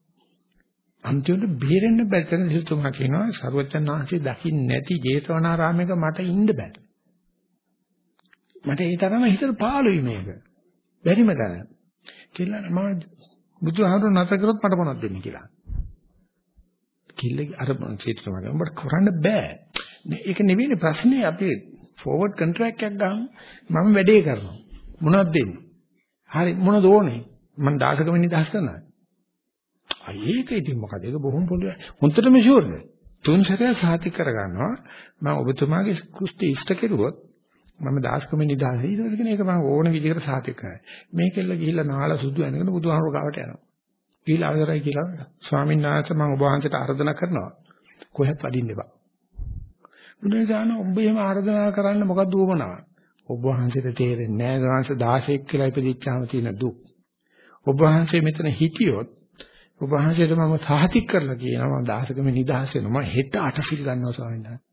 අන්තිමට බේරෙන්න බැතන සිතුමා කියනවා සරුවචන් වහන්සේ දකින්න නැති ජේතවනාරාමයක මට ඉන්න බෑ. මට ඒ තරම හිතට පාළුයි මේක. බැරිම තරම්. කියලා මම බුදුහාමුදුරුවෝ නැත කරොත් මට මොනවද දෙන්නේ කියලා. කිල්ල අර සිතුමා කියනවා උඹට කරන්න බෑ. ඒක නෙවෙයි ප්‍රශ්නේ අපි ෆෝවර්ඩ් කොන්ට්‍රැක්ට් එකක් ගන්න මම වැඩේ කරනවා. මොනවද දෙන්නේ? හරි මොනවද ඕනේ? මම දාසකම නිදහස් කරනවා. අය ඒක ඉතින් මොකද ඒක බොහොම පොළොවේ හොන්දටම ෂුවර්ද තුන් සැරයක් සාතික කරගන්නවා මම ඔබතුමාගේ කුස්ති ඉෂ්ට කෙරුවොත් මම දාස්කමේ නිදාසේ ඊට පස්සේ කෙනෙක් මම ඕන විදිහකට සාතික කරයි මේකෙල්ල ගිහිල්ලා නාලා සුදු ඇනගෙන බුදුහාමුදුර ගාවට යනවා. ගිහිල්ලා අවසරයි කියලා ස්වාමීන් වහන්සේ මම ඔබ වහන්සේට ආර්දනා කරනවා. කොහෙත් වඩින්න එපා. බුදුරජාණන් ඔබ එහෙම ආර්දනා කරන්න මොකද්ද උවමනාව ඔබ වහන්සේට තේරෙන්නේ නැහැ. ගාංශ 16 කියලා ඉපදිච්චාම තියෙන දුක්. ඔබ වහන්සේ මෙතන හිටියොත් ඔබ වහන්සේට මම සාහිතික කරලා කියනවා. මම දහසකම නිදහස් වෙනවා. මම හෙට අටසිල් ගන්නවා ස්වාමීන් වහන්සේ.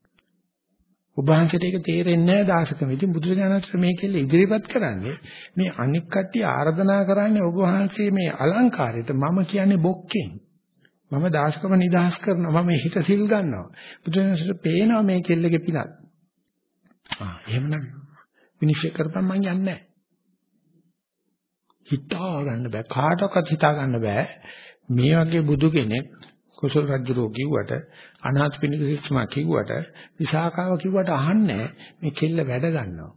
ඔබ වහන්සේට ඒක තේරෙන්නේ නැහැ දහසකම. ඉතින් බුදුරජාණන්ට මේකෙල්ල ඉදිරිපත් කරන්නේ මේ අනික් කට්ටිය ආර්දනා කරන්නේ ඔබ වහන්සේ මේ අලංකාරයට මම කියන්නේ බොක්කෙන්. මම දහසකම නිදහස් කරනවා මම හිත සිල් ගන්නවා. බුදුරජාණන්ට පේනවා මේ කෙල්ලගේ පිනක්. ආ එහෙමනම් විනිශ්චය කරපම් මම යන්නේ නැහැ. හිතා ගන්න බෑ කාටවත් හිතා ගන්න බෑ මේ වගේ බුදු කෙනෙක් කුසල රජුරෝ කිව්වට අනාථපිණ්ඩික සිස්මා කිව්වට විසාකාව කිව්වට අහන්නේ මේ කෙල්ල වැඩ ගන්නවා.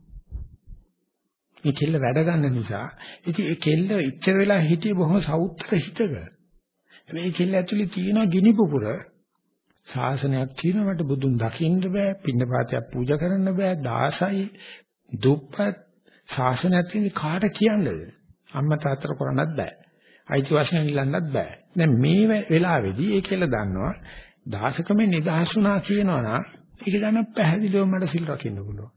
මේ කෙල්ල වැඩ ගන්න නිසා ඉතින් ඒ කෙල්ල ඉච්චර වෙලා හිටියේ බොහොම සෞත්‍ර හිතක. මේ කෙල්ල ඇතුලේ තියෙන ගිනි පුපුර ශාසනයක් තියෙනවා මට බුදුන් දකින්න බෑ පින්නපාතයක් පූජා කරන්න බෑ දාසයි දුප්පත් ශාසනයක් තියෙන කාට කියන්නද අම්මා තාත්තට කරන්නත් බෑ අයිතිවාසිකම් ඉල්ලන්නත් බෑ. දැන් මේ වෙලාවේදී ඒ කියලා දන්නවා දාසකමේ නිදහස් වුණා කියනවා නම් ඒක දැන පැහැදිලිව මට සිල් රකින්න පුළුවන්.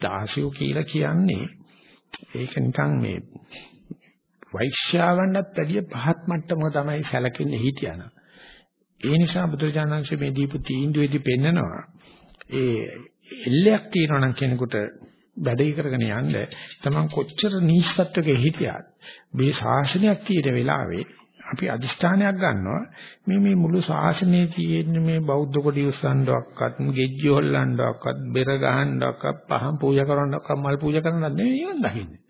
දාසියෝ කියලා කියන්නේ ඒක නිකන් මේ වෛශ්‍යාවන්ටත් වැඩිය පහත් මට්ටමක තමයි සැලකෙන්නේ හිටියන. ඒ නිසා බුදුරජාණන්සේ මේ දීපු තීන්දුවේදී පෙන්නනවා ඒ එල්ලයක් තියෙනවා නම් කෙනෙකුට වැඩේ කරගෙන යන්න තමන් කොච්චර නීස්කත්වක හිටියත් මේ ශාසනයක් තියෙන වෙලාවේ අපි අදිෂ්ඨානයක් ගන්නවා. මේ මේ මුළු ශාසනයේ තියෙන මේ බෞද්ධ කොටි උස්සන්නවක්වත් ගෙජ්ජි හොල්ලන්නවක්වත් බෙර ගහන්නවක්වත් පහන් පූජා කරන්නවක්වත් මල් පූජා කරන්නවත් නෙවෙයි නිවන් දකින්නේ.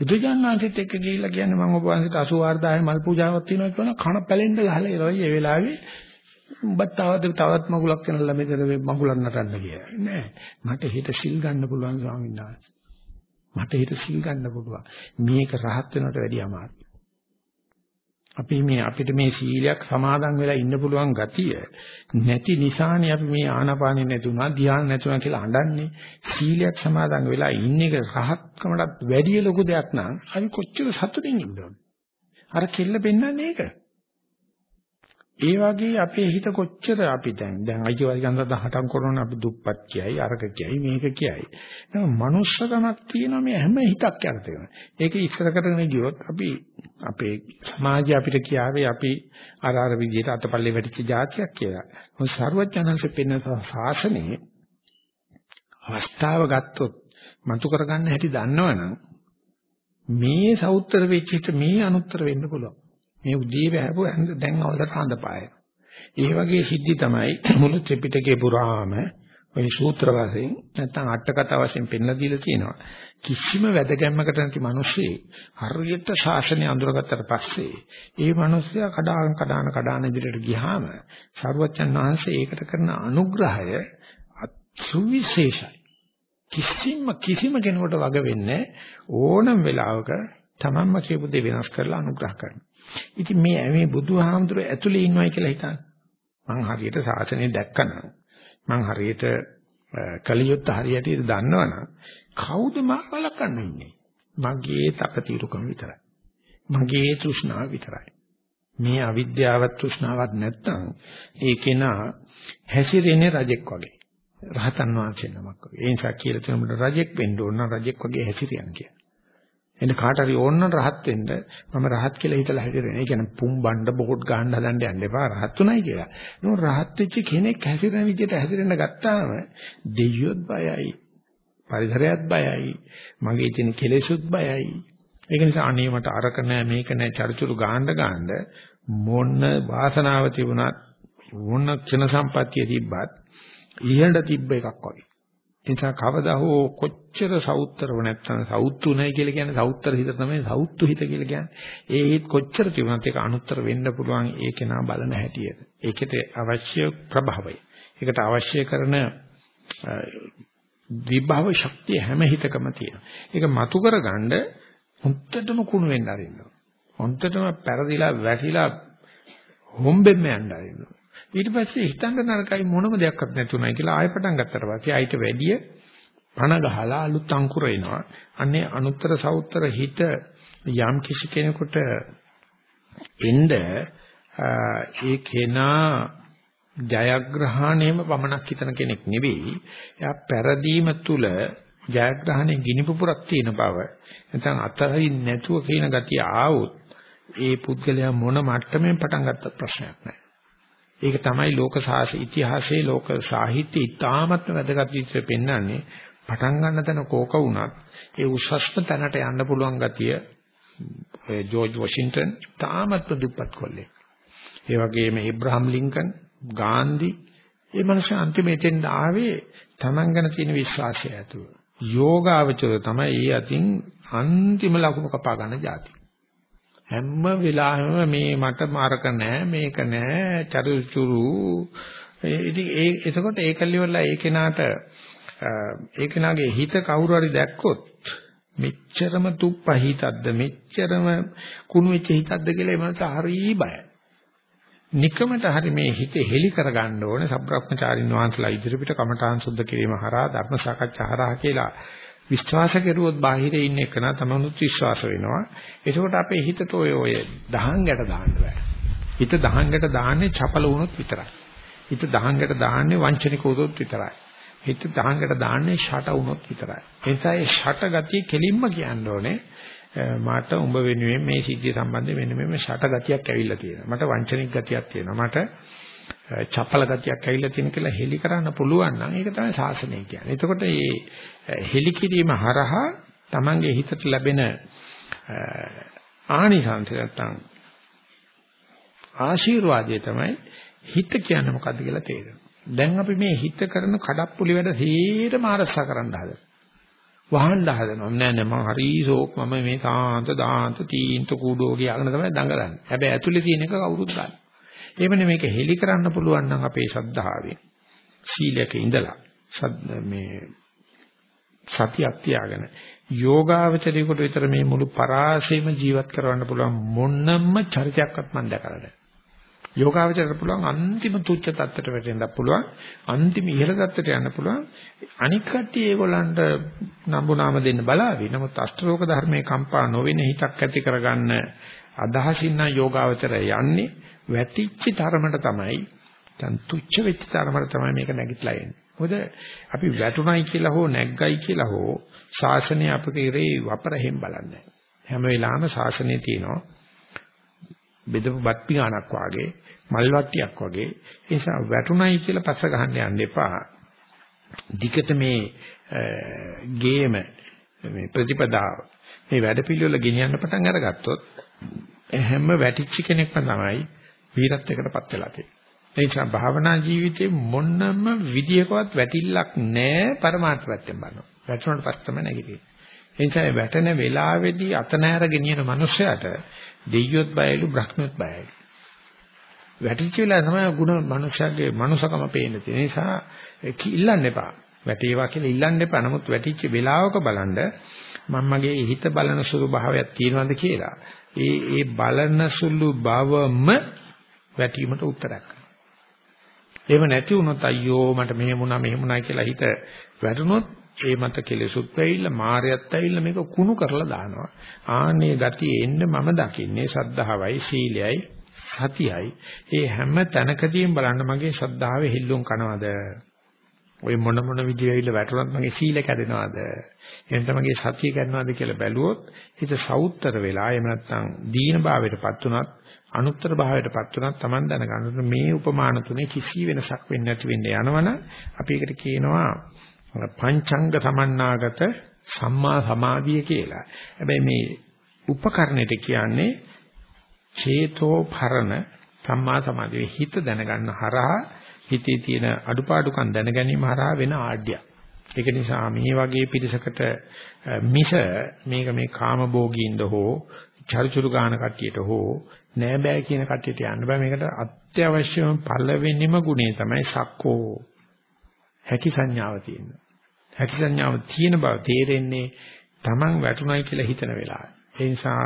බුදුජානනාංශෙත් එක්ක ගිහිල්ලා කියන්නේ මම ඔබ වහන්සේට 84000 මල් පූජාවක් තියෙනවා කියන කන පැලෙන්න ගහලා ඉරවයි ඒ වෙලාවේ උඹත් තවද තවත් මගුලක් කරනලා මෙතන මගුලක් නටන්න කියලා. නෑ. මට හිත සිල් ගන්න පුළුවන් ස්වාමීන් වහන්සේ. මට හිත සිල් ගන්න පුළුවන්. මේක රහත් වෙනවට වැඩිය අමාරුයි. අපි මේ අපිට මේ සීලයක් සමාදන් වෙලා ඉන්න පුළුවන් ගතිය නැති නිසානේ අපි මේ ආනාපානෙ නැතුණා ධ්‍යාන නැතුණා කියලා අඬන්නේ. සීලයක් සමාදන් වෙලා ඉන්න එක රහත්කමටත් වැඩිය ලොකු දෙයක් නම් අපි කොච්චර සතුටින් ඉන්නවද? අර කෙල්ල පෙන්වන්නේ ඒක. ඒ වගේ අපේ හිත කොච්චර අපි දැන් දැන් අයිතිවාසිකම් සඳහා හටම් කරන අපි දුප්පත් කියයි අරක කියයි මේක කියයි. නම මනුස්සකමක් තියෙන මේ හැම හිතක් යනතේම. ඒක ඉස්සර කරගෙන ගියොත් අපි අපේ සමාජය අපිට කියාවේ අපි අර අර විදිහට අතපල්ලේ වැටිච්ච જાතියක් කියලා. මොකද සර්වඥාන්සේ පෙන්න ශාසනයේ අවස්ථාව ගත්තොත් මතු කරගන්න හැටි දන්නවනම් මේ සවුත්තර වෙච්ච මේ අනුත්තර වෙන්න පුළුවන්. මේ උදේ වැහපු දැන් අවසට හඳපාය. ඒ වගේ සිද්ධි තමයි මුළු ත්‍රිපිටකේ පුරාම ওই සූත්‍ර වශයෙන් නැත්නම් අට කතා වශයෙන් පෙන්ලා දීලා තියෙනවා. කිසිම වැදගැම්මකට නැති මිනිස්සේ හරියට ශාසනය අඳුරගත්තට පස්සේ ඒ මිනිස්සයා කඩාන කඩාන කඩාන ඉදිරියට ගියාම සරුවච්චන් වහන්සේ ඒකට කරන අනුග්‍රහය අසුවිශේෂයි. කිසිම කිසිම කෙනෙකුට වග වෙන්නේ ඕනම වෙලාවක තමන්ම කියපු දේ වෙනස් කරලා අනුග්‍රහ කරනවා. ඉතින් මේ මේ බුදුහාමුදුරුවෝ ඇතුලේ ඉන්නවයි කියලා හිතන්න. මං හරියට සාසනය දැක්කනම් මං හරියට කලියොත් හරියට දන්නවනම් කවුද මම බලකන්න ඉන්නේ? මගේ තකතිරුකම විතරයි. මගේ තෘෂ්ණාව විතරයි. මේ අවිද්‍යාවත් තෘෂ්ණාවක් නැත්නම් ඒකේන හැසිරෙන්නේ රජෙක් වගේ. රහතන් වහන්සේ නමක් වගේ. ඒ නිසා කියලා තියෙනවා රජෙක් වෙන්න ඕන රජෙක් වගේ හැසිරියන් කියලා. එන්න කාට හරි ඕන රහත් වෙන්න මම රහත් කියලා හිතලා හැදෙන්නේ. ඒ කියන්නේ පුම් බණ්ඩ බොහොත් ගන්න හදන්න යන්න එපා රහත්ුණයි කියලා. නෝ රහත් වෙච්ච කෙනෙක් හැසිරෙන විදිහට හැසිරෙන්න ගත්තාම දෙයියොත් බයයි. පරිසරයත් බයයි. මගේ තියෙන කෙලෙසුත් බයයි. ඒක නිසා අනේ මට අරක නෑ මේක නෑ චරිචුරු ගාන්න ගාන්න මොන වාසනාව තිබුණත් මොන ක්ෂණ සම්පත්තිය තිබ්බත් ඉහළ තිබ්බ එකක් වගේ. නිසා කවදා හෝ කොච්චර සවුත්තරව නැත්තම් සවුත්තු නැහැ කියලා කියන්නේ සවුත්තර හිත තමයි සවුත්තු හිත කියලා කියන්නේ. ඒ හිත කොච්චර තිබුණත් ඒක අනුත්තර වෙන්න පුළුවන් ඒකේ නා බලන හැටියට. ඒකට අවශ්‍ය ප්‍රභවය. ඒකට අවශ්‍ය කරන විභව ශක්තිය හැම හිතකම තියෙනවා. ඒක මතු කරගන්න හොන්තටම කුණු වෙන්න අරින්න. හොන්තටම පෙරදිලා වැටිලා හොම්බෙන්න යන්න අරින්න. ඊට පස්සේ හිතන්න නරකයි මොනම දෙයක්වත් නැතුණයි කියලා ආයෙ පටන් ගත්තට පස්සේ ආයිට වැඩිය පණ ගහලා අලුත් අංකුර එනවා. අන්නේ අනුත්තර සවුත්තර හිත යම් කිසි කෙනෙකුට එන්න ඒ කෙනා ජයග්‍රහණයම පමණක් හිතන කෙනෙක් නෙවෙයි. එයා පෙරදීම තුල ජයග්‍රහණේ ගිනිපුපුරක් තියෙන බව. නැත්නම් අතරින් නැතුව කියන ගතිය ආවොත් ඒ පුද්ගලයා මොන මට්ටමින් පටන් ගත්තත් ප්‍රශ්නයක් නැහැ. ඒක තමයි ලෝක සාහිත්‍ය ඉතිහාසයේ ලෝක සාහිත්‍ය ඉතාමත්ම වැදගත් විදිහට පෙන්වන්නේ පටන් ගන්න තැන කෝක වුණත් ඒ උසස්ම තැනට යන්න පුළුවන් ගතිය ජෝර්ජ් වොෂින්ටන් තාමත්ම දුප්පත් කොල්ලෙක්. ඒ වගේම ඒබ්‍රහම් ලින්කන්, ගාන්ධි මේ මිනිස්සු අන්තිමේටෙන් ආවේ Taman ගැන තියෙන විශ්වාසය ඇතුව. යෝගාවචර තමයි ඒ අතින් අන්තිම ලකුණු කපා ගන්න જાති. හැම වෙලාවෙම මේ මට මාරක නැහැ මේක නැහැ චරුචුරු ඉතින් ඒ එතකොට ඒකල්ලි වල ඒ කෙනාට ඒ කෙනාගේ හිත කවුරු හරි දැක්කොත් මෙච්චරම තුප්පහිතක්ද මෙච්චරම කුණු වෙච්ච හිතක්ද කියලා එමන්ස හරි බයයි. නිකමට හරි මේ හිත හෙලි කරගන්න ඕනේ සබ්‍රක්‍මචාරින් වහන්සලා ඉදිරිපිට කමඨාන් සුද්ධ කිරීම හරහා ධර්ම සාකච්ඡා හරහා කියලා විශ්වාස කෙරුවොත් බාහිරේ ඉන්න එක නා තමනුත් විශ්වාස වෙනවා. ඒකෝට අපේ හිතට ඔය ඔය දහංගට දාන්න බෑ. හිත දහංගට දාන්නේ චපල වුණොත් විතරයි. හිත දහංගට දාන්නේ වංචනික වුණොත් විතරයි. හිත දහංගට දාන්නේ ෂට වුණොත් විතරයි. ඒ නිසා ඒ ෂට ගතිය කෙලින්ම කියන්න ඕනේ. මට උඹ වෙනුවෙන් මේ සිද්ධිය සම්බන්ධයෙන් මෙන්න මේ ෂට ගතියක් ඇවිල්ලා තියෙනවා. මට වංචනික ගතියක් තියෙනවා. මට චපල ගතියක් ඇවිල්ලා තියෙන කියලා හෙලි කරන්න පුළුවන් නම් ඒක තමයි ශාසනය කියන්නේ. එතකොට මේ හෙලි කිරීම හරහා Tamange හිතට ලැබෙන ආනිසංස නැත්තම් ආශිර්වාදය තමයි හිත කියන්නේ මොකද්ද කියලා තේරෙනවා. දැන් අපි මේ හිත කරන කඩප්පුලි වැඩ සීරම අරසා කරන්න හදනවා. වහන්න හදනවා. නෑ නෑ මම හරි ෂෝක් මම මේ සාන්ත දාන්ත තීන්ත කූඩෝ කියලාගෙන තමයි දඟලන්නේ. හැබැයි ඇතුලේ තියෙන එක කවුරුත් දන්නේ. එවනේ මේක හෙලි කරන්න පුළුවන් නම් අපේ ශ්‍රද්ධාවෙන් සීලයක ඉඳලා මේ සතියක් තියාගෙන යෝගාවචරයකට විතර මේ මුළු පරාසෙම ජීවත් කරවන්න පුළුවන් මොනම චරිතයක්වත් මම දැකලා නැහැ. යෝගාවචරයට පුළුවන් අන්තිම තුච්ච තත්ත්වයට වැටෙන්න පුළුවන් අන්තිම ඉහළ තත්ත්වයට යන්න පුළුවන් අනික් කට්ටිය ඒගොල්ලන්ට නම්බුනාම දෙන්න බලාවි නමුත් අෂ්ටලෝක ධර්මයේ කම්පා නොවෙන හිතක් ඇති කරගන්න අදහසින් නම් යෝගාවචරය යන්නේ වැටිච්ච තරමට තමයි දැන් තුච්ච වෙච්ච තරමට තමයි මේක නැගිටලා එන්නේ. මොකද අපි වැටුණයි කියලා හෝ නැග්ගයි කියලා හෝ ශාසනය අපේ ඉරේ වපරහෙන් බලන්නේ හැම වෙලාවෙම ශාසනය තියෙනවා. බෙදපු බත් පිඟානක් වාගේ මල් වට්ටියක් වගේ. ඒ නිසා වැටුණයි කියලා පස්ස ගහන්න යන්න එපා. දිකට මේ ගේම මේ ප්‍රතිපදාව මේ වැඩපිළිවෙල ගෙනියන්න පටන් අරගත්තොත් හැම වැටිච්ච කෙනෙක්ම තමයි වීරත්වයකටපත් වෙලා තියෙන්නේ. ඒ නිසා භාවනා ජීවිතේ මොනම විදියකවත් වැටිල්ලක් නැහැ પરමාර්ථ පැත්තෙන් බලනවා. වැටුණාට පස්සේ තමයි නැගිටින්නේ. ඒ නිසා වැටෙන වෙලාවේදී අත නෑර ගෙනියන මනුස්සයාට දෙයියොත් බයලු බ්‍රහ්මියොත් බයයි. වැටිච්ච වෙලාව තමයි ගුණ මනුෂ්‍යගේ මනුසකම පේන්න තියෙන නිසා ඉල්ලන්න එපා. වැටේවා කියලා ඉල්ලන්න එපා. නමුත් වැටිච්ච වෙලාවක බලන්න මම මගේ හිත බලන සුළු භාවයක් තියෙනවද කියලා. ඒ ඒ බලන සුළු බවම වැටීමට උත්තරයක්. එහෙම නැති වුණොත් අයියෝ මට මෙහෙම වුණා මෙහෙම වුණා කියලා හිත වැටුනොත් ඒ මත කෙලෙසුත් ඇවිල්ලා මායයත් ඇවිල්ලා මේක කුණු කරලා දානවා. ආන්නේ ගතිය එන්න මම දකින්නේ සද්ධාවයි සීලයයි සතියයි. ඒ හැම තැනකදීම බලන්න මගේ ශ්‍රද්ධාවේ හිල්ලුම් කනවද? ওই මොන මොන විදියෙවිල වැටුණත් මගේ සීල කැඩෙනවද? එහෙනම් තමගේ සතිය කැඩෙනවද කියලා බැලුවොත් හිත සවුත්තර වෙලා එහෙම නැත්නම් දීන භාවයටපත් උනත් අනුත්තර භාවයටපත් උනත් Taman දැනගන්න මේ උපමාන තුනේ කිසි වෙනසක් වෙන්නේ නැති වෙන්න යනවනම් අපි ඒකට කියනවා පංචංග සමන්නාගත සම්මා සමාධිය කියලා. හැබැයි මේ උපකරණයට කියන්නේ චේතෝ භරණ සම්මා සමාධියේ හිත දැනගන්න හරහා හිතේ තියෙන අඩුපාඩුකම් දැන ගැනීම හරහා වෙන ආඩ්‍යයක්. ඒක නිසා මේ වගේ පිරිසකට මිස මේක මේ කාම භෝගීන්ද හෝ චරිචුරු ගාන කට්ටියට හෝ නෑ බෑ කියන කට්ටියට යන්න බෑ මේකට අත්‍යවශ්‍යම පළවෙනිම ගුණය තමයි සක්කෝ හැකි සංඥාව තියෙනවා. හැකි සංඥාව තියෙන බව තේරෙන්නේ Taman වැටුණයි කියලා හිතන වෙලාවේ. ඒ නිසා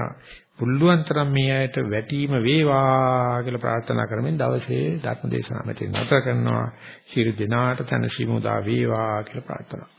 පුළුවන් තරම් මේ අයට වැටීම වේවා කියලා ප්‍රාර්ථනා කරමින් දවසේ ධර්ම දේශනාව මෙතන නතර කරනවා. ශිරු දිනාට තනසිමුදා වේවා කියලා ප්‍රාර්ථනා